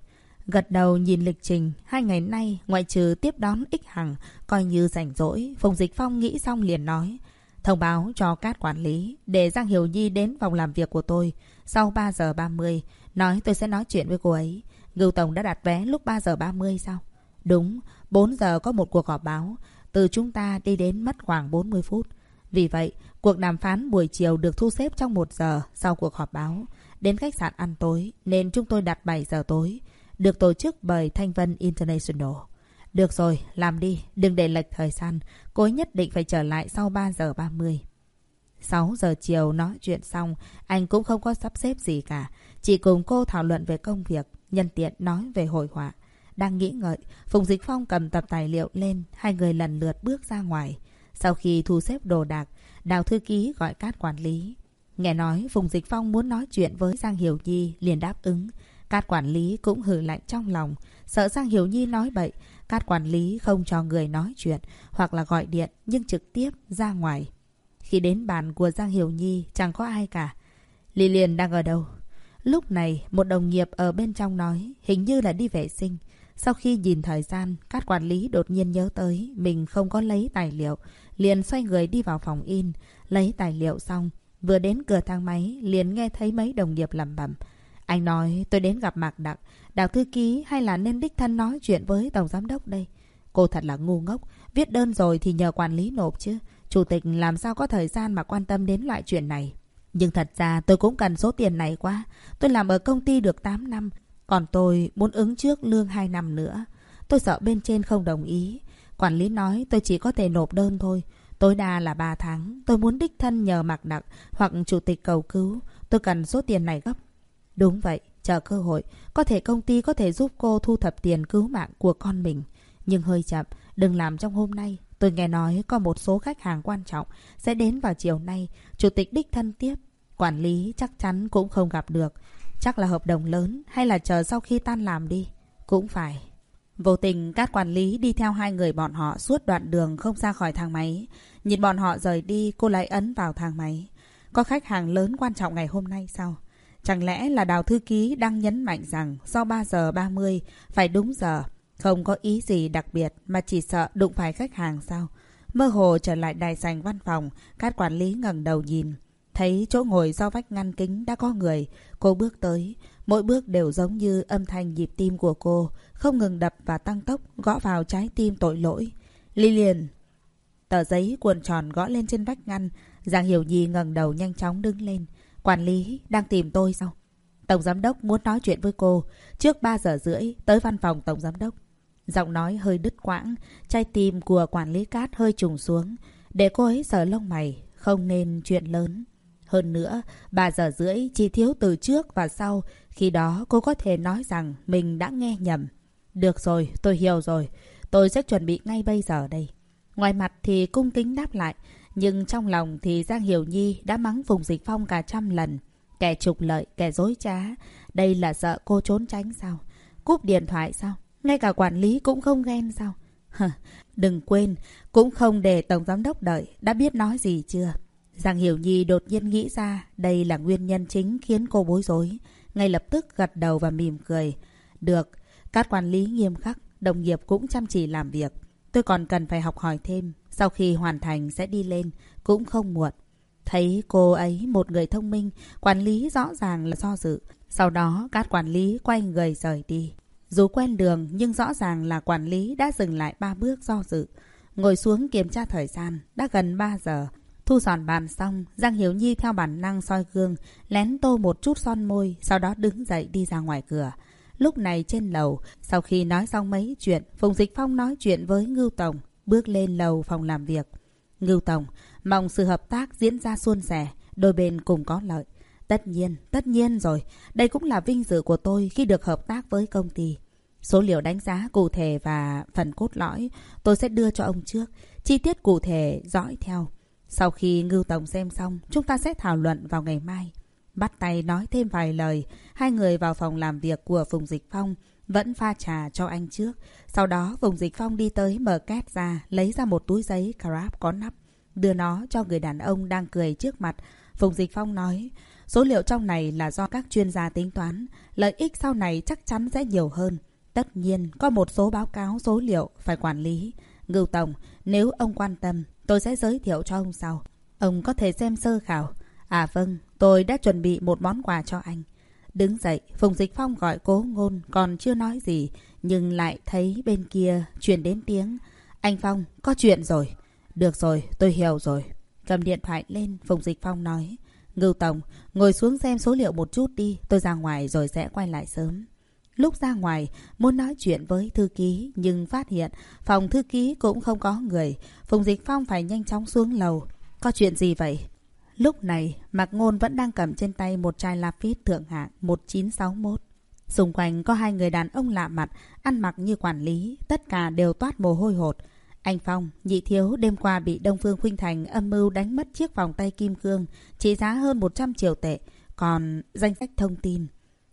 Gật đầu nhìn lịch trình, hai ngày nay, ngoại trừ tiếp đón ích hằng, coi như rảnh rỗi, Phùng Dịch Phong nghĩ xong liền nói. Thông báo cho các quản lý để Giang Hiểu Nhi đến phòng làm việc của tôi sau 3 giờ 30. Nói tôi sẽ nói chuyện với cô ấy. Ngưu Tổng đã đặt vé lúc 3 giờ 30 sao? Đúng, 4 giờ có một cuộc họp báo. Từ chúng ta đi đến mất khoảng 40 phút. Vì vậy, cuộc đàm phán buổi chiều được thu xếp trong một giờ sau cuộc họp báo. Đến khách sạn ăn tối nên chúng tôi đặt 7 giờ tối. Được tổ chức bởi Thanh Vân International. Được rồi, làm đi, đừng để lệch thời gian. Cô ấy nhất định phải trở lại sau 3 giờ 30. 6 giờ chiều nói chuyện xong, anh cũng không có sắp xếp gì cả. Chỉ cùng cô thảo luận về công việc, nhân tiện nói về hội họa. Đang nghĩ ngợi, Phùng Dịch Phong cầm tập tài liệu lên, hai người lần lượt bước ra ngoài. Sau khi thu xếp đồ đạc, Đào Thư Ký gọi cát quản lý. Nghe nói Phùng Dịch Phong muốn nói chuyện với Giang Hiểu Nhi liền đáp ứng. Cát quản lý cũng hừ lạnh trong lòng, sợ Giang Hiểu Nhi nói bậy. Cát quản lý không cho người nói chuyện hoặc là gọi điện nhưng trực tiếp ra ngoài. Khi đến bàn của Giang Hiểu Nhi chẳng có ai cả. Lý Liên đang ở đâu? Lúc này một đồng nghiệp ở bên trong nói hình như là đi vệ sinh. Sau khi nhìn thời gian, các quản lý đột nhiên nhớ tới mình không có lấy tài liệu. Liền xoay người đi vào phòng in, lấy tài liệu xong. Vừa đến cửa thang máy, liền nghe thấy mấy đồng nghiệp lẩm bẩm. Anh nói tôi đến gặp Mạc Đặc, đào thư ký hay là nên đích thân nói chuyện với Tổng Giám Đốc đây? Cô thật là ngu ngốc, viết đơn rồi thì nhờ quản lý nộp chứ. Chủ tịch làm sao có thời gian mà quan tâm đến loại chuyện này. Nhưng thật ra tôi cũng cần số tiền này quá. Tôi làm ở công ty được 8 năm, còn tôi muốn ứng trước lương 2 năm nữa. Tôi sợ bên trên không đồng ý. Quản lý nói tôi chỉ có thể nộp đơn thôi. Tối đa là 3 tháng. Tôi muốn đích thân nhờ mặc đặc hoặc chủ tịch cầu cứu. Tôi cần số tiền này gấp. Đúng vậy, chờ cơ hội. Có thể công ty có thể giúp cô thu thập tiền cứu mạng của con mình. Nhưng hơi chậm, đừng làm trong hôm nay. Tôi nghe nói có một số khách hàng quan trọng sẽ đến vào chiều nay. Chủ tịch đích thân tiếp. Quản lý chắc chắn cũng không gặp được. Chắc là hợp đồng lớn hay là chờ sau khi tan làm đi. Cũng phải. Vô tình các quản lý đi theo hai người bọn họ suốt đoạn đường không ra khỏi thang máy. Nhìn bọn họ rời đi, cô lại ấn vào thang máy. Có khách hàng lớn quan trọng ngày hôm nay sao? Chẳng lẽ là đào thư ký đang nhấn mạnh rằng sau 3 giờ 30 phải đúng giờ. Không có ý gì đặc biệt mà chỉ sợ đụng phải khách hàng sao? Mơ hồ trở lại đài sành văn phòng, các quản lý ngẩng đầu nhìn. Thấy chỗ ngồi do vách ngăn kính đã có người, cô bước tới. Mỗi bước đều giống như âm thanh nhịp tim của cô, không ngừng đập và tăng tốc, gõ vào trái tim tội lỗi. Lillian! Tờ giấy cuộn tròn gõ lên trên vách ngăn. Giang Hiểu Nhi ngẩng đầu nhanh chóng đứng lên. Quản lý đang tìm tôi sao? Tổng giám đốc muốn nói chuyện với cô. Trước 3 giờ rưỡi tới văn phòng tổng giám đốc. Giọng nói hơi đứt quãng, trái tim của quản lý cát hơi trùng xuống. Để cô ấy sờ lông mày, không nên chuyện lớn. Hơn nữa, 3 giờ rưỡi chỉ thiếu từ trước và sau. Khi đó cô có thể nói rằng mình đã nghe nhầm. Được rồi, tôi hiểu rồi. Tôi sẽ chuẩn bị ngay bây giờ đây. Ngoài mặt thì cung kính đáp lại. Nhưng trong lòng thì Giang Hiểu Nhi đã mắng Phùng Dịch Phong cả trăm lần. Kẻ trục lợi, kẻ dối trá. Đây là sợ cô trốn tránh sao? Cúp điện thoại sao? Ngay cả quản lý cũng không ghen sao? Đừng quên, cũng không để Tổng Giám Đốc đợi. Đã biết nói gì chưa? Giang Hiểu Nhi đột nhiên nghĩ ra đây là nguyên nhân chính khiến cô bối rối. Ngay lập tức gật đầu và mỉm cười. Được, các quản lý nghiêm khắc, đồng nghiệp cũng chăm chỉ làm việc. Tôi còn cần phải học hỏi thêm. Sau khi hoàn thành sẽ đi lên, cũng không muộn. Thấy cô ấy một người thông minh, quản lý rõ ràng là do dự. Sau đó, các quản lý quay người rời đi. Dù quen đường nhưng rõ ràng là quản lý đã dừng lại ba bước do dự. Ngồi xuống kiểm tra thời gian, đã gần 3 giờ. Thu dọn bàn xong, Giang Hiểu Nhi theo bản năng soi gương, lén tô một chút son môi, sau đó đứng dậy đi ra ngoài cửa. Lúc này trên lầu, sau khi nói xong mấy chuyện, Phùng Dịch Phong nói chuyện với Ngưu Tổng, bước lên lầu phòng làm việc. Ngưu Tổng, mong sự hợp tác diễn ra suôn sẻ, đôi bên cùng có lợi. Tất nhiên, tất nhiên rồi. Đây cũng là vinh dự của tôi khi được hợp tác với công ty. Số liệu đánh giá cụ thể và phần cốt lõi tôi sẽ đưa cho ông trước. Chi tiết cụ thể dõi theo. Sau khi Ngưu Tổng xem xong, chúng ta sẽ thảo luận vào ngày mai. Bắt tay nói thêm vài lời, hai người vào phòng làm việc của Phùng Dịch Phong, vẫn pha trà cho anh trước. Sau đó Phùng Dịch Phong đi tới mở két ra, lấy ra một túi giấy crab có nắp, đưa nó cho người đàn ông đang cười trước mặt. Phùng Dịch Phong nói, số liệu trong này là do các chuyên gia tính toán, lợi ích sau này chắc chắn sẽ nhiều hơn. Tất nhiên, có một số báo cáo số liệu phải quản lý. Ngưu Tổng, nếu ông quan tâm, tôi sẽ giới thiệu cho ông sau. Ông có thể xem sơ khảo. À vâng, tôi đã chuẩn bị một món quà cho anh. Đứng dậy, Phùng Dịch Phong gọi cố ngôn, còn chưa nói gì, nhưng lại thấy bên kia truyền đến tiếng. Anh Phong, có chuyện rồi. Được rồi, tôi hiểu rồi. Cầm điện thoại lên, Phùng Dịch Phong nói. Ngưu Tổng, ngồi xuống xem số liệu một chút đi, tôi ra ngoài rồi sẽ quay lại sớm. Lúc ra ngoài, muốn nói chuyện với thư ký, nhưng phát hiện phòng thư ký cũng không có người. Phùng Dịch Phong phải nhanh chóng xuống lầu. Có chuyện gì vậy? Lúc này, Mạc Ngôn vẫn đang cầm trên tay một chai Lapis thượng hạng 1961. Xung quanh có hai người đàn ông lạ mặt, ăn mặc như quản lý, tất cả đều toát mồ hôi hột. Anh Phong, nhị thiếu đêm qua bị Đông Phương Khuynh Thành âm mưu đánh mất chiếc vòng tay kim cương, trị giá hơn 100 triệu tệ. Còn danh sách thông tin.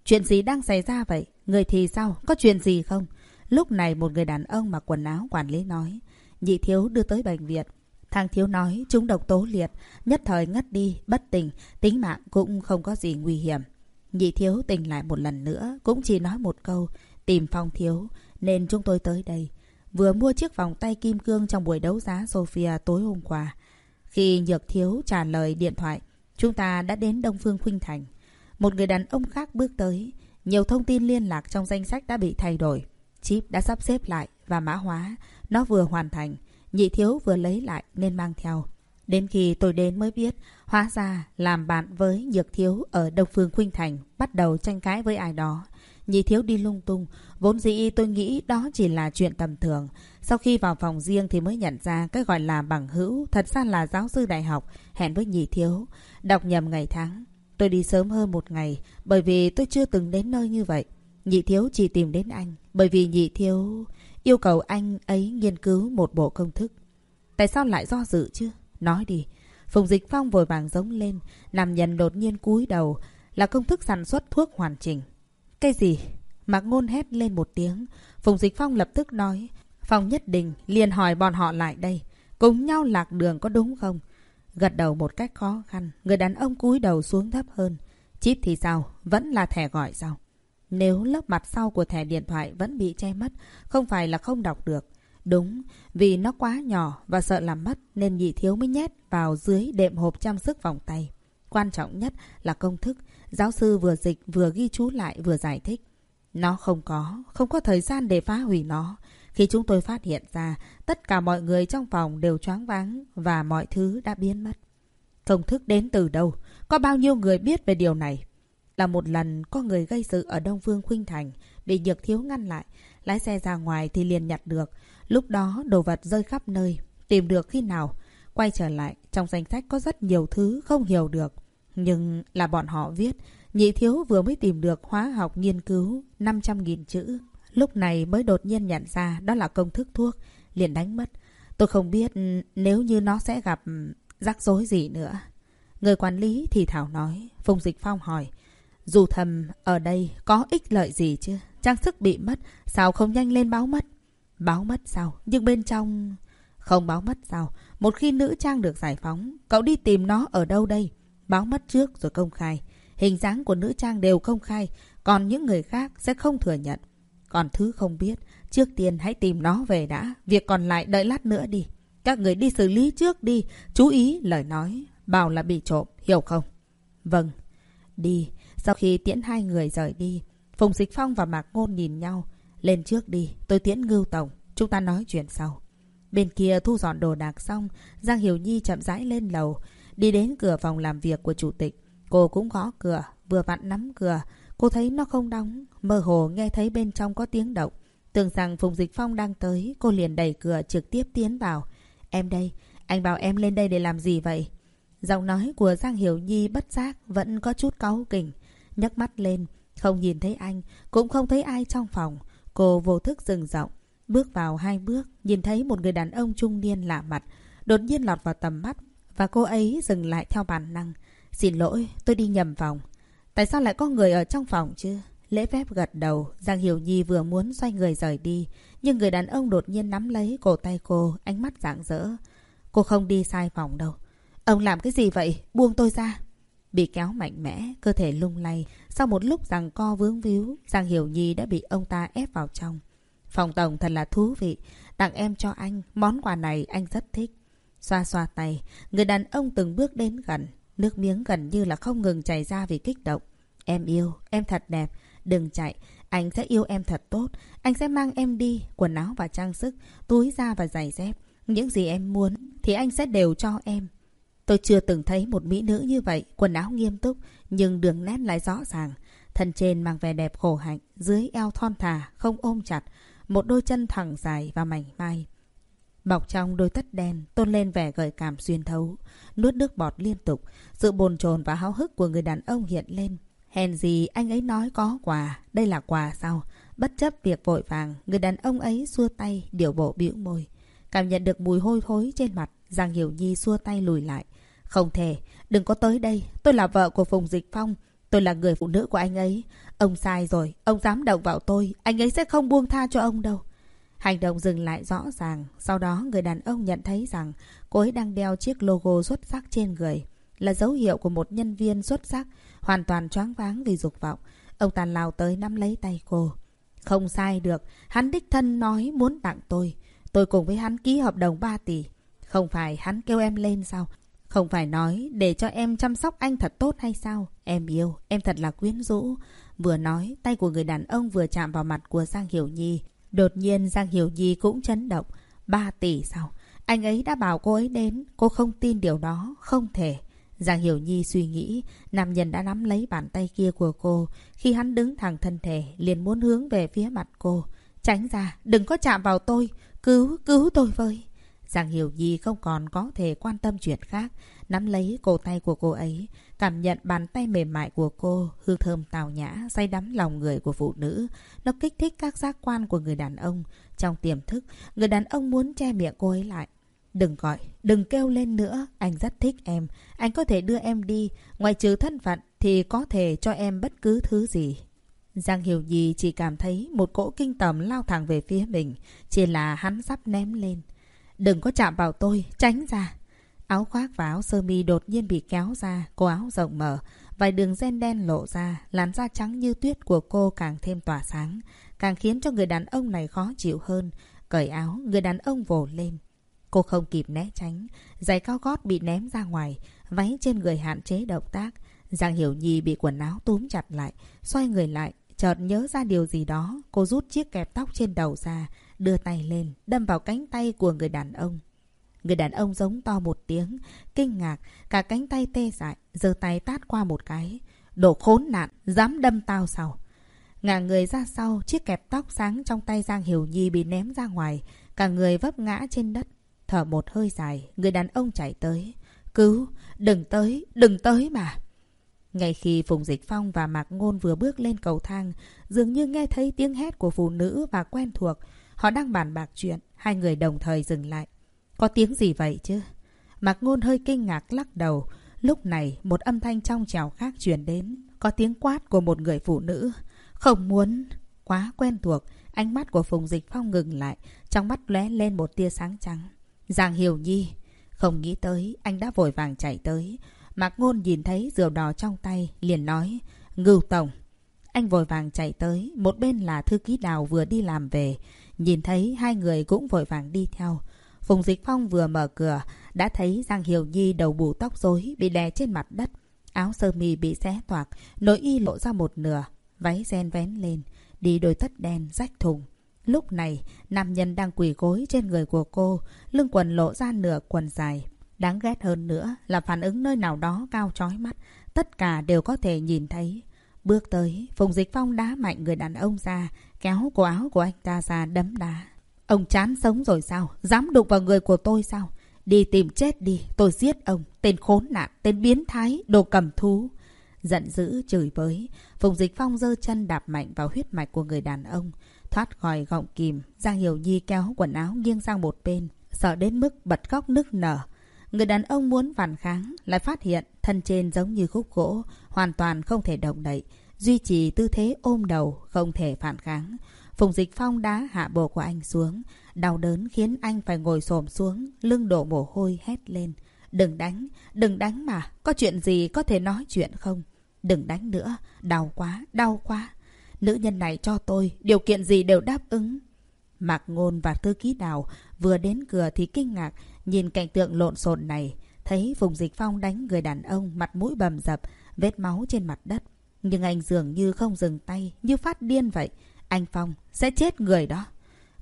Chuyện gì đang xảy ra vậy? Người thì sao? Có chuyện gì không? Lúc này một người đàn ông mặc quần áo quản lý nói. Nhị thiếu đưa tới bệnh viện. Thằng thiếu nói chúng độc tố liệt, nhất thời ngất đi, bất tỉnh, tính mạng cũng không có gì nguy hiểm. Nhị thiếu tỉnh lại một lần nữa, cũng chỉ nói một câu, tìm phong thiếu, nên chúng tôi tới đây. Vừa mua chiếc vòng tay kim cương trong buổi đấu giá Sophia tối hôm qua. Khi Nhược Thiếu trả lời điện thoại, chúng ta đã đến Đông Phương Khuynh Thành. Một người đàn ông khác bước tới. Nhiều thông tin liên lạc trong danh sách đã bị thay đổi. Chip đã sắp xếp lại và mã hóa. Nó vừa hoàn thành. Nhị Thiếu vừa lấy lại nên mang theo. Đến khi tôi đến mới biết, hóa ra làm bạn với Nhược Thiếu ở Đông Phương Khuynh Thành, bắt đầu tranh cãi với ai đó. Nhị Thiếu đi lung tung, vốn dĩ tôi nghĩ đó chỉ là chuyện tầm thường. Sau khi vào phòng riêng thì mới nhận ra cái gọi là bằng hữu, thật ra là giáo sư đại học, hẹn với Nhị Thiếu. Đọc nhầm ngày tháng. Tôi đi sớm hơn một ngày, bởi vì tôi chưa từng đến nơi như vậy. Nhị Thiếu chỉ tìm đến anh, bởi vì Nhị Thiếu yêu cầu anh ấy nghiên cứu một bộ công thức. Tại sao lại do dự chứ? Nói đi. Phùng Dịch Phong vội vàng giống lên. nằm nhân đột nhiên cúi đầu. Là công thức sản xuất thuốc hoàn chỉnh. Cái gì? Mạc Ngôn hét lên một tiếng. Phùng Dịch Phong lập tức nói. Phong nhất định liền hỏi bọn họ lại đây. Cùng nhau lạc đường có đúng không? Gật đầu một cách khó khăn. Người đàn ông cúi đầu xuống thấp hơn. Chip thì sao? Vẫn là thẻ gọi sao? Nếu lớp mặt sau của thẻ điện thoại vẫn bị che mất, không phải là không đọc được. Đúng, vì nó quá nhỏ và sợ làm mất nên nhị thiếu mới nhét vào dưới đệm hộp trang sức vòng tay. Quan trọng nhất là công thức. Giáo sư vừa dịch vừa ghi chú lại vừa giải thích. Nó không có, không có thời gian để phá hủy nó. Khi chúng tôi phát hiện ra, tất cả mọi người trong phòng đều choáng váng và mọi thứ đã biến mất. Công thức đến từ đâu? Có bao nhiêu người biết về điều này? Là một lần có người gây sự ở Đông Phương Khuynh Thành, bị Nhược Thiếu ngăn lại. Lái xe ra ngoài thì liền nhặt được. Lúc đó đồ vật rơi khắp nơi. Tìm được khi nào? Quay trở lại, trong danh sách có rất nhiều thứ không hiểu được. Nhưng là bọn họ viết, nhị thiếu vừa mới tìm được hóa học nghiên cứu 500.000 chữ. Lúc này mới đột nhiên nhận ra đó là công thức thuốc, liền đánh mất. Tôi không biết nếu như nó sẽ gặp rắc rối gì nữa. Người quản lý thì Thảo nói, Phùng Dịch Phong hỏi, dù thầm ở đây có ích lợi gì chứ? Trang sức bị mất, sao không nhanh lên báo mất? Báo mất sao? Nhưng bên trong... Không báo mất sao? Một khi nữ trang được giải phóng, cậu đi tìm nó ở đâu đây? Báo mất trước rồi công khai. Hình dáng của nữ trang đều công khai, còn những người khác sẽ không thừa nhận. Còn thứ không biết, trước tiên hãy tìm nó về đã. Việc còn lại đợi lát nữa đi. Các người đi xử lý trước đi. Chú ý lời nói. Bảo là bị trộm, hiểu không? Vâng. Đi. Sau khi tiễn hai người rời đi, Phùng Dịch Phong và Mạc Ngôn nhìn nhau. Lên trước đi, tôi tiễn ngưu tổng. Chúng ta nói chuyện sau. Bên kia thu dọn đồ đạc xong, Giang Hiểu Nhi chậm rãi lên lầu. Đi đến cửa phòng làm việc của chủ tịch. Cô cũng gõ cửa, vừa vặn nắm cửa. Cô thấy nó không đóng, mơ hồ nghe thấy bên trong có tiếng động. Tưởng rằng Phùng Dịch Phong đang tới, cô liền đẩy cửa trực tiếp tiến vào. Em đây, anh bảo em lên đây để làm gì vậy? Giọng nói của Giang Hiểu Nhi bất giác vẫn có chút cáu kỉnh. nhấc mắt lên, không nhìn thấy anh, cũng không thấy ai trong phòng. Cô vô thức dừng giọng, bước vào hai bước, nhìn thấy một người đàn ông trung niên lạ mặt, đột nhiên lọt vào tầm mắt và cô ấy dừng lại theo bản năng. Xin lỗi, tôi đi nhầm phòng. Tại sao lại có người ở trong phòng chứ? Lễ phép gật đầu, Giang Hiểu Nhi vừa muốn xoay người rời đi, nhưng người đàn ông đột nhiên nắm lấy cổ tay cô, ánh mắt rạng rỡ. Cô không đi sai phòng đâu. Ông làm cái gì vậy? Buông tôi ra. Bị kéo mạnh mẽ, cơ thể lung lay. Sau một lúc rằng co vướng víu, Giang Hiểu Nhi đã bị ông ta ép vào trong. Phòng tổng thật là thú vị. Tặng em cho anh, món quà này anh rất thích. Xoa xoa tay, người đàn ông từng bước đến gần. Nước miếng gần như là không ngừng chảy ra vì kích động. Em yêu, em thật đẹp. Đừng chạy, anh sẽ yêu em thật tốt. Anh sẽ mang em đi, quần áo và trang sức, túi da và giày dép. Những gì em muốn thì anh sẽ đều cho em. Tôi chưa từng thấy một mỹ nữ như vậy, quần áo nghiêm túc, nhưng đường nét lại rõ ràng. Thân trên mang vẻ đẹp khổ hạnh, dưới eo thon thả, không ôm chặt, một đôi chân thẳng dài và mảnh mai mọc trong đôi tất đen, tôn lên vẻ gợi cảm xuyên thấu, nuốt nước bọt liên tục. Sự bồn chồn và háo hức của người đàn ông hiện lên. Hèn gì anh ấy nói có quà, đây là quà sao? Bất chấp việc vội vàng, người đàn ông ấy xua tay, điều bộ bĩu môi. Cảm nhận được mùi hôi thối trên mặt, Giang Hiểu Nhi xua tay lùi lại. Không thể, đừng có tới đây, tôi là vợ của Phùng Dịch Phong, tôi là người phụ nữ của anh ấy. Ông sai rồi, ông dám động vào tôi, anh ấy sẽ không buông tha cho ông đâu. Hành động dừng lại rõ ràng, sau đó người đàn ông nhận thấy rằng cô ấy đang đeo chiếc logo xuất sắc trên người. Là dấu hiệu của một nhân viên xuất sắc, hoàn toàn choáng váng vì dục vọng. Ông ta lao tới nắm lấy tay cô. Không sai được, hắn đích thân nói muốn tặng tôi. Tôi cùng với hắn ký hợp đồng 3 tỷ. Không phải hắn kêu em lên sao? Không phải nói để cho em chăm sóc anh thật tốt hay sao? Em yêu, em thật là quyến rũ. Vừa nói, tay của người đàn ông vừa chạm vào mặt của Giang Hiểu Nhi. Đột nhiên Giang Hiểu Nhi cũng chấn động. 3 tỷ sao? Anh ấy đã bảo cô ấy đến. Cô không tin điều đó. Không thể. Giang Hiểu Nhi suy nghĩ, nam nhân đã nắm lấy bàn tay kia của cô. Khi hắn đứng thẳng thân thể, liền muốn hướng về phía mặt cô. Tránh ra, đừng có chạm vào tôi. Cứu, cứu tôi với. Giang Hiểu Nhi không còn có thể quan tâm chuyện khác. Nắm lấy cổ tay của cô ấy, cảm nhận bàn tay mềm mại của cô, hương thơm tào nhã, say đắm lòng người của phụ nữ. Nó kích thích các giác quan của người đàn ông. Trong tiềm thức, người đàn ông muốn che miệng cô ấy lại. Đừng gọi, đừng kêu lên nữa, anh rất thích em. Anh có thể đưa em đi, ngoài trừ thân phận thì có thể cho em bất cứ thứ gì. Giang Hiểu Nhi chỉ cảm thấy một cỗ kinh tởm lao thẳng về phía mình, chỉ là hắn sắp ném lên. Đừng có chạm vào tôi, tránh ra. Áo khoác và áo sơ mi đột nhiên bị kéo ra, cô áo rộng mở, vài đường ren đen lộ ra, làn da trắng như tuyết của cô càng thêm tỏa sáng, càng khiến cho người đàn ông này khó chịu hơn. Cởi áo, người đàn ông vồ lên. Cô không kịp né tránh, giày cao gót bị ném ra ngoài, váy trên người hạn chế động tác. Giang Hiểu Nhi bị quần áo túm chặt lại, xoay người lại, chợt nhớ ra điều gì đó. Cô rút chiếc kẹp tóc trên đầu ra, đưa tay lên, đâm vào cánh tay của người đàn ông. Người đàn ông giống to một tiếng, kinh ngạc, cả cánh tay tê dại, giơ tay tát qua một cái. Đồ khốn nạn, dám đâm tao sao? Ngả người ra sau, chiếc kẹp tóc sáng trong tay Giang Hiểu Nhi bị ném ra ngoài, cả người vấp ngã trên đất. Thở một hơi dài, người đàn ông chạy tới. Cứu, đừng tới, đừng tới mà. Ngay khi Phùng Dịch Phong và Mạc Ngôn vừa bước lên cầu thang, dường như nghe thấy tiếng hét của phụ nữ và quen thuộc. Họ đang bàn bạc chuyện, hai người đồng thời dừng lại. Có tiếng gì vậy chứ? Mạc Ngôn hơi kinh ngạc lắc đầu. Lúc này, một âm thanh trong trèo khác truyền đến. Có tiếng quát của một người phụ nữ. Không muốn... Quá quen thuộc, ánh mắt của Phùng Dịch Phong ngừng lại, trong mắt lóe lên một tia sáng trắng. Giàng Hiểu Nhi. Không nghĩ tới, anh đã vội vàng chạy tới. Mạc Ngôn nhìn thấy rượu đỏ trong tay, liền nói. Ngưu Tổng. Anh vội vàng chạy tới, một bên là thư ký đào vừa đi làm về. Nhìn thấy hai người cũng vội vàng đi theo. Phùng Dịch Phong vừa mở cửa, đã thấy Giang Hiểu Nhi đầu bù tóc rối bị đè trên mặt đất. Áo sơ mi bị xé toạc, nội y lộ ra một nửa, váy ren vén lên, đi đôi tất đen rách thùng. Lúc này, nam nhân đang quỳ gối trên người của cô, lưng quần lộ ra nửa quần dài. Đáng ghét hơn nữa là phản ứng nơi nào đó cao chói mắt, tất cả đều có thể nhìn thấy. Bước tới, Phùng Dịch Phong đá mạnh người đàn ông ra, kéo cổ áo của anh ta ra đấm đá. Ông chán sống rồi sao? Dám đụng vào người của tôi sao? Đi tìm chết đi, tôi giết ông, tên khốn nạn, tên biến thái, đồ cầm thú. Giận dữ, chửi bới, Phùng Dịch Phong giơ chân đạp mạnh vào huyết mạch của người đàn ông. Thoát khỏi gọng kìm, Giang Hiểu Nhi kéo quần áo nghiêng sang một bên, sợ đến mức bật khóc nức nở. Người đàn ông muốn phản kháng, lại phát hiện thân trên giống như khúc gỗ, hoàn toàn không thể động đậy, duy trì tư thế ôm đầu, không thể phản kháng. Phùng Dịch Phong đá hạ bộ của anh xuống, đau đớn khiến anh phải ngồi xổm xuống, lưng đổ mồ hôi hét lên. Đừng đánh, đừng đánh mà, có chuyện gì có thể nói chuyện không? Đừng đánh nữa, đau quá, đau quá. Nữ nhân này cho tôi, điều kiện gì đều đáp ứng. Mạc Ngôn và thư ký đào vừa đến cửa thì kinh ngạc, nhìn cảnh tượng lộn xộn này. Thấy Phùng Dịch Phong đánh người đàn ông, mặt mũi bầm dập, vết máu trên mặt đất. Nhưng anh dường như không dừng tay, như phát điên vậy. Anh Phong sẽ chết người đó.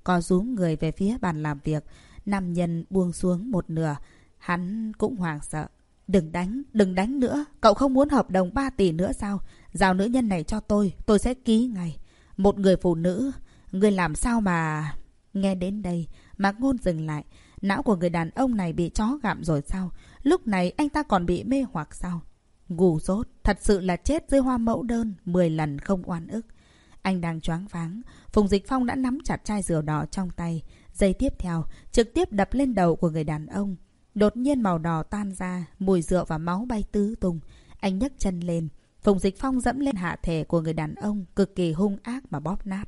Có rúm người về phía bàn làm việc, nam nhân buông xuống một nửa. Hắn cũng hoảng sợ. Đừng đánh, đừng đánh nữa. Cậu không muốn hợp đồng 3 tỷ nữa sao? Giao nữ nhân này cho tôi, tôi sẽ ký ngay. Một người phụ nữ, người làm sao mà... Nghe đến đây, Mạc Ngôn dừng lại. Não của người đàn ông này bị chó gặm rồi sao? Lúc này anh ta còn bị mê hoặc sao? Ngủ rốt, thật sự là chết dưới hoa mẫu đơn, 10 lần không oan ức. Anh đang choáng váng, Phùng Dịch Phong đã nắm chặt chai rượu đỏ trong tay. Giây tiếp theo, trực tiếp đập lên đầu của người đàn ông. Đột nhiên màu đỏ tan ra, mùi rượu và máu bay tứ tung. Anh nhấc chân lên. Phùng Dịch Phong dẫm lên hạ thể của người đàn ông, cực kỳ hung ác mà bóp nát.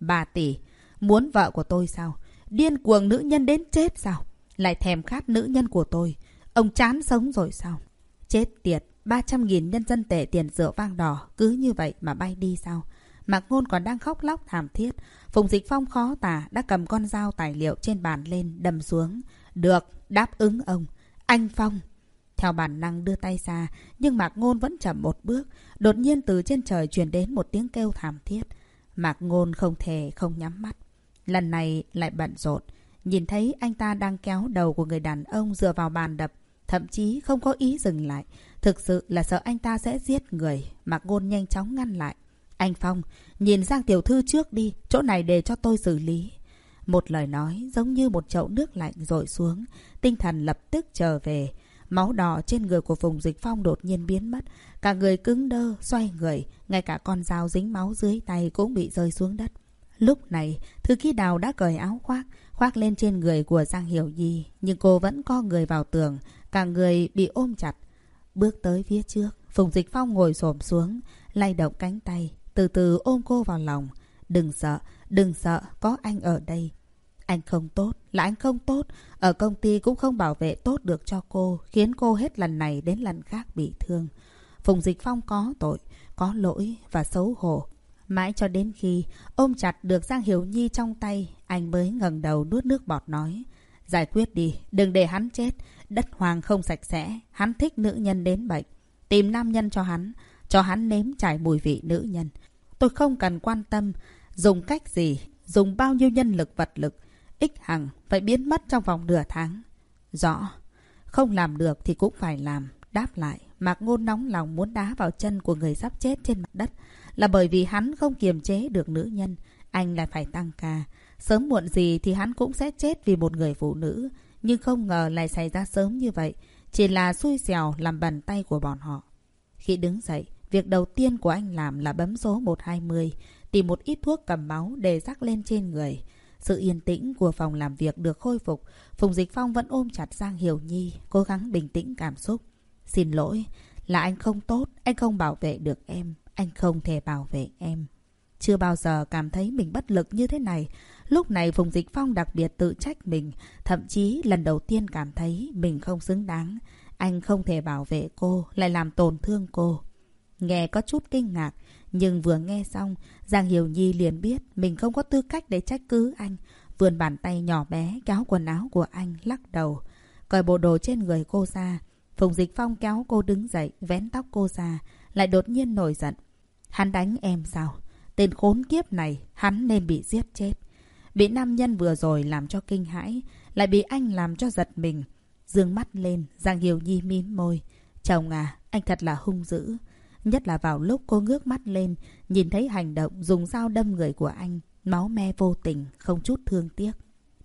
Bà tỷ, muốn vợ của tôi sao? Điên cuồng nữ nhân đến chết sao? Lại thèm khát nữ nhân của tôi. Ông chán sống rồi sao? Chết tiệt, 300.000 nhân dân tệ tiền rượu vang đỏ, cứ như vậy mà bay đi sao? Mạc Ngôn còn đang khóc lóc thảm thiết. Phùng Dịch Phong khó tả đã cầm con dao tài liệu trên bàn lên đâm xuống. Được, đáp ứng ông. Anh Phong. Theo bản năng đưa tay ra, nhưng Mạc Ngôn vẫn chậm một bước. Đột nhiên từ trên trời truyền đến một tiếng kêu thảm thiết. Mạc Ngôn không thể không nhắm mắt. Lần này lại bận rộn. Nhìn thấy anh ta đang kéo đầu của người đàn ông dựa vào bàn đập. Thậm chí không có ý dừng lại. Thực sự là sợ anh ta sẽ giết người. Mạc Ngôn nhanh chóng ngăn lại. Anh Phong, nhìn Giang Tiểu Thư trước đi, chỗ này để cho tôi xử lý. Một lời nói giống như một chậu nước lạnh rội xuống, tinh thần lập tức trở về. Máu đỏ trên người của Phùng Dịch Phong đột nhiên biến mất, cả người cứng đơ, xoay người, ngay cả con dao dính máu dưới tay cũng bị rơi xuống đất. Lúc này, Thư Ký Đào đã cởi áo khoác, khoác lên trên người của Giang Hiểu Nhi, nhưng cô vẫn co người vào tường, cả người bị ôm chặt. Bước tới phía trước, Phùng Dịch Phong ngồi xổm xuống, lay động cánh tay, từ từ ôm cô vào lòng. Đừng sợ, đừng sợ, có anh ở đây. Anh không tốt, là anh không tốt. Ở công ty cũng không bảo vệ tốt được cho cô, khiến cô hết lần này đến lần khác bị thương. Phùng Dịch Phong có tội, có lỗi và xấu hổ. Mãi cho đến khi ôm chặt được Giang Hiểu Nhi trong tay, anh mới ngẩng đầu nuốt nước bọt nói. Giải quyết đi, đừng để hắn chết. Đất hoàng không sạch sẽ, hắn thích nữ nhân đến bệnh. Tìm nam nhân cho hắn, cho hắn nếm trải mùi vị nữ nhân. Tôi không cần quan tâm dùng cách gì, dùng bao nhiêu nhân lực vật lực. Ích hằng phải biến mất trong vòng nửa tháng. Rõ. Không làm được thì cũng phải làm. Đáp lại, Mạc Ngôn nóng lòng muốn đá vào chân của người sắp chết trên mặt đất. Là bởi vì hắn không kiềm chế được nữ nhân. Anh lại phải tăng ca. Sớm muộn gì thì hắn cũng sẽ chết vì một người phụ nữ. Nhưng không ngờ lại xảy ra sớm như vậy. Chỉ là xui xẻo làm bàn tay của bọn họ. Khi đứng dậy, Việc đầu tiên của anh làm là bấm số 120, tìm một ít thuốc cầm máu để rắc lên trên người. Sự yên tĩnh của phòng làm việc được khôi phục. Phùng Dịch Phong vẫn ôm chặt Giang Hiểu Nhi, cố gắng bình tĩnh cảm xúc. Xin lỗi, là anh không tốt, anh không bảo vệ được em, anh không thể bảo vệ em. Chưa bao giờ cảm thấy mình bất lực như thế này. Lúc này Phùng Dịch Phong đặc biệt tự trách mình, thậm chí lần đầu tiên cảm thấy mình không xứng đáng. Anh không thể bảo vệ cô, lại làm tổn thương cô. Nghe có chút kinh ngạc, nhưng vừa nghe xong, Giang Hiểu Nhi liền biết mình không có tư cách để trách cứ anh. Vươn bàn tay nhỏ bé kéo quần áo của anh lắc đầu. Cởi bộ đồ trên người cô ra. Phùng Dịch Phong kéo cô đứng dậy, vén tóc cô ra, lại đột nhiên nổi giận. Hắn đánh em sao? Tên khốn kiếp này, hắn nên bị giết chết. Bị nam nhân vừa rồi làm cho kinh hãi, lại bị anh làm cho giật mình. Dương mắt lên, Giang Hiểu Nhi mím môi. Chồng à, anh thật là hung dữ. Nhất là vào lúc cô ngước mắt lên, nhìn thấy hành động dùng dao đâm người của anh, máu me vô tình, không chút thương tiếc.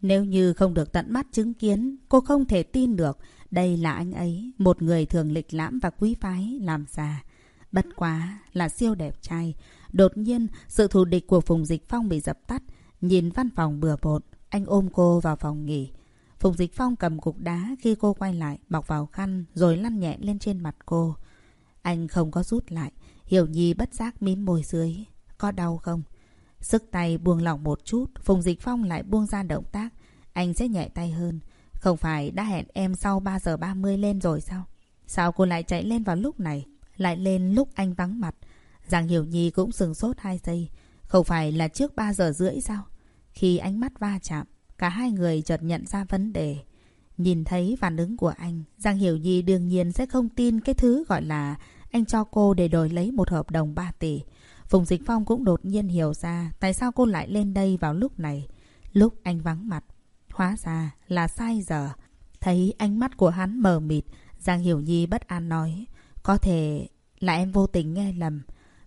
Nếu như không được tận mắt chứng kiến, cô không thể tin được đây là anh ấy, một người thường lịch lãm và quý phái, làm già. Bất quá là siêu đẹp trai. Đột nhiên, sự thù địch của Phùng Dịch Phong bị dập tắt. Nhìn văn phòng bừa bộn, anh ôm cô vào phòng nghỉ. Phùng Dịch Phong cầm cục đá khi cô quay lại, bọc vào khăn, rồi lăn nhẹ lên trên mặt cô. Anh không có rút lại. Hiểu Nhi bất giác mím môi dưới. Có đau không? Sức tay buông lỏng một chút. Phùng Dịch Phong lại buông ra động tác. Anh sẽ nhẹ tay hơn. Không phải đã hẹn em sau 3 giờ 30 lên rồi sao? Sao cô lại chạy lên vào lúc này? Lại lên lúc anh vắng mặt. Giang Hiểu Nhi cũng sừng sốt 2 giây. Không phải là trước 3 giờ rưỡi sao? Khi ánh mắt va chạm, cả hai người chợt nhận ra vấn đề. Nhìn thấy phản ứng của anh, Giang Hiểu Nhi đương nhiên sẽ không tin cái thứ gọi là anh cho cô để đổi lấy một hợp đồng 3 tỷ. Phùng Dịch Phong cũng đột nhiên hiểu ra tại sao cô lại lên đây vào lúc này. Lúc anh vắng mặt. Hóa ra là sai giờ. Thấy ánh mắt của hắn mờ mịt, Giang Hiểu Nhi bất an nói. Có thể là em vô tình nghe lầm.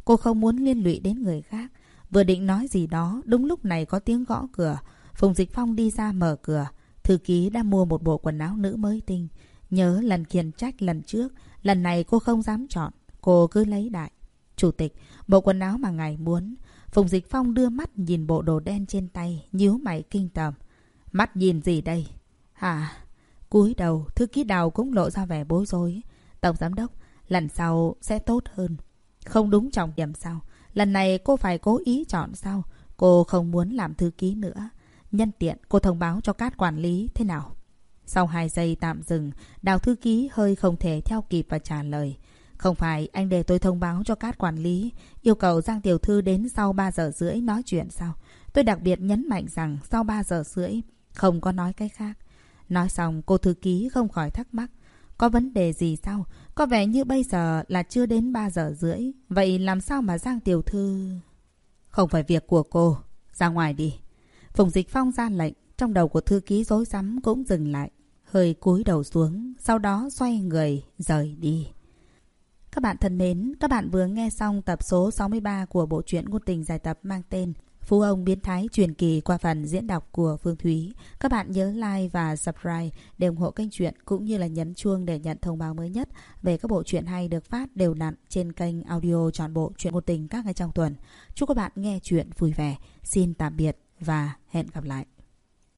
Cô không muốn liên lụy đến người khác. Vừa định nói gì đó, đúng lúc này có tiếng gõ cửa. Phùng Dịch Phong đi ra mở cửa. Thư ký đã mua một bộ quần áo nữ mới tinh. Nhớ lần khiển trách lần trước, lần này cô không dám chọn, cô cứ lấy đại. Chủ tịch, bộ quần áo mà ngài muốn. Phùng Dịch Phong đưa mắt nhìn bộ đồ đen trên tay, nhíu mày kinh tởm. Mắt nhìn gì đây? Hả? cúi đầu, thư ký đào cũng lộ ra vẻ bối rối. Tổng giám đốc, lần sau sẽ tốt hơn. Không đúng trọng điểm sao? Lần này cô phải cố ý chọn sao? Cô không muốn làm thư ký nữa. Nhân tiện, cô thông báo cho các quản lý thế nào? Sau hai giây tạm dừng, đào thư ký hơi không thể theo kịp và trả lời. Không phải anh để tôi thông báo cho các quản lý, yêu cầu Giang Tiểu Thư đến sau 3 giờ rưỡi nói chuyện sao? Tôi đặc biệt nhấn mạnh rằng sau 3 giờ rưỡi, không có nói cái khác. Nói xong, cô thư ký không khỏi thắc mắc. Có vấn đề gì sao? Có vẻ như bây giờ là chưa đến 3 giờ rưỡi. Vậy làm sao mà Giang Tiểu Thư... Không phải việc của cô. Ra ngoài đi. Phùng Dịch Phong ra lệnh. Trong đầu của thư ký rối rắm cũng dừng lại. Hơi cúi đầu xuống. Sau đó xoay người, rời đi. Các bạn thân mến, các bạn vừa nghe xong tập số 63 của bộ truyện ngôn tình dài tập mang tên Phú ông biến thái truyền kỳ qua phần diễn đọc của Phương Thúy. Các bạn nhớ like và subscribe để ủng hộ kênh truyện cũng như là nhấn chuông để nhận thông báo mới nhất về các bộ truyện hay được phát đều đặn trên kênh audio trọn bộ truyện ngôn tình các ngày trong tuần. Chúc các bạn nghe truyện vui vẻ. Xin tạm biệt và hẹn gặp lại.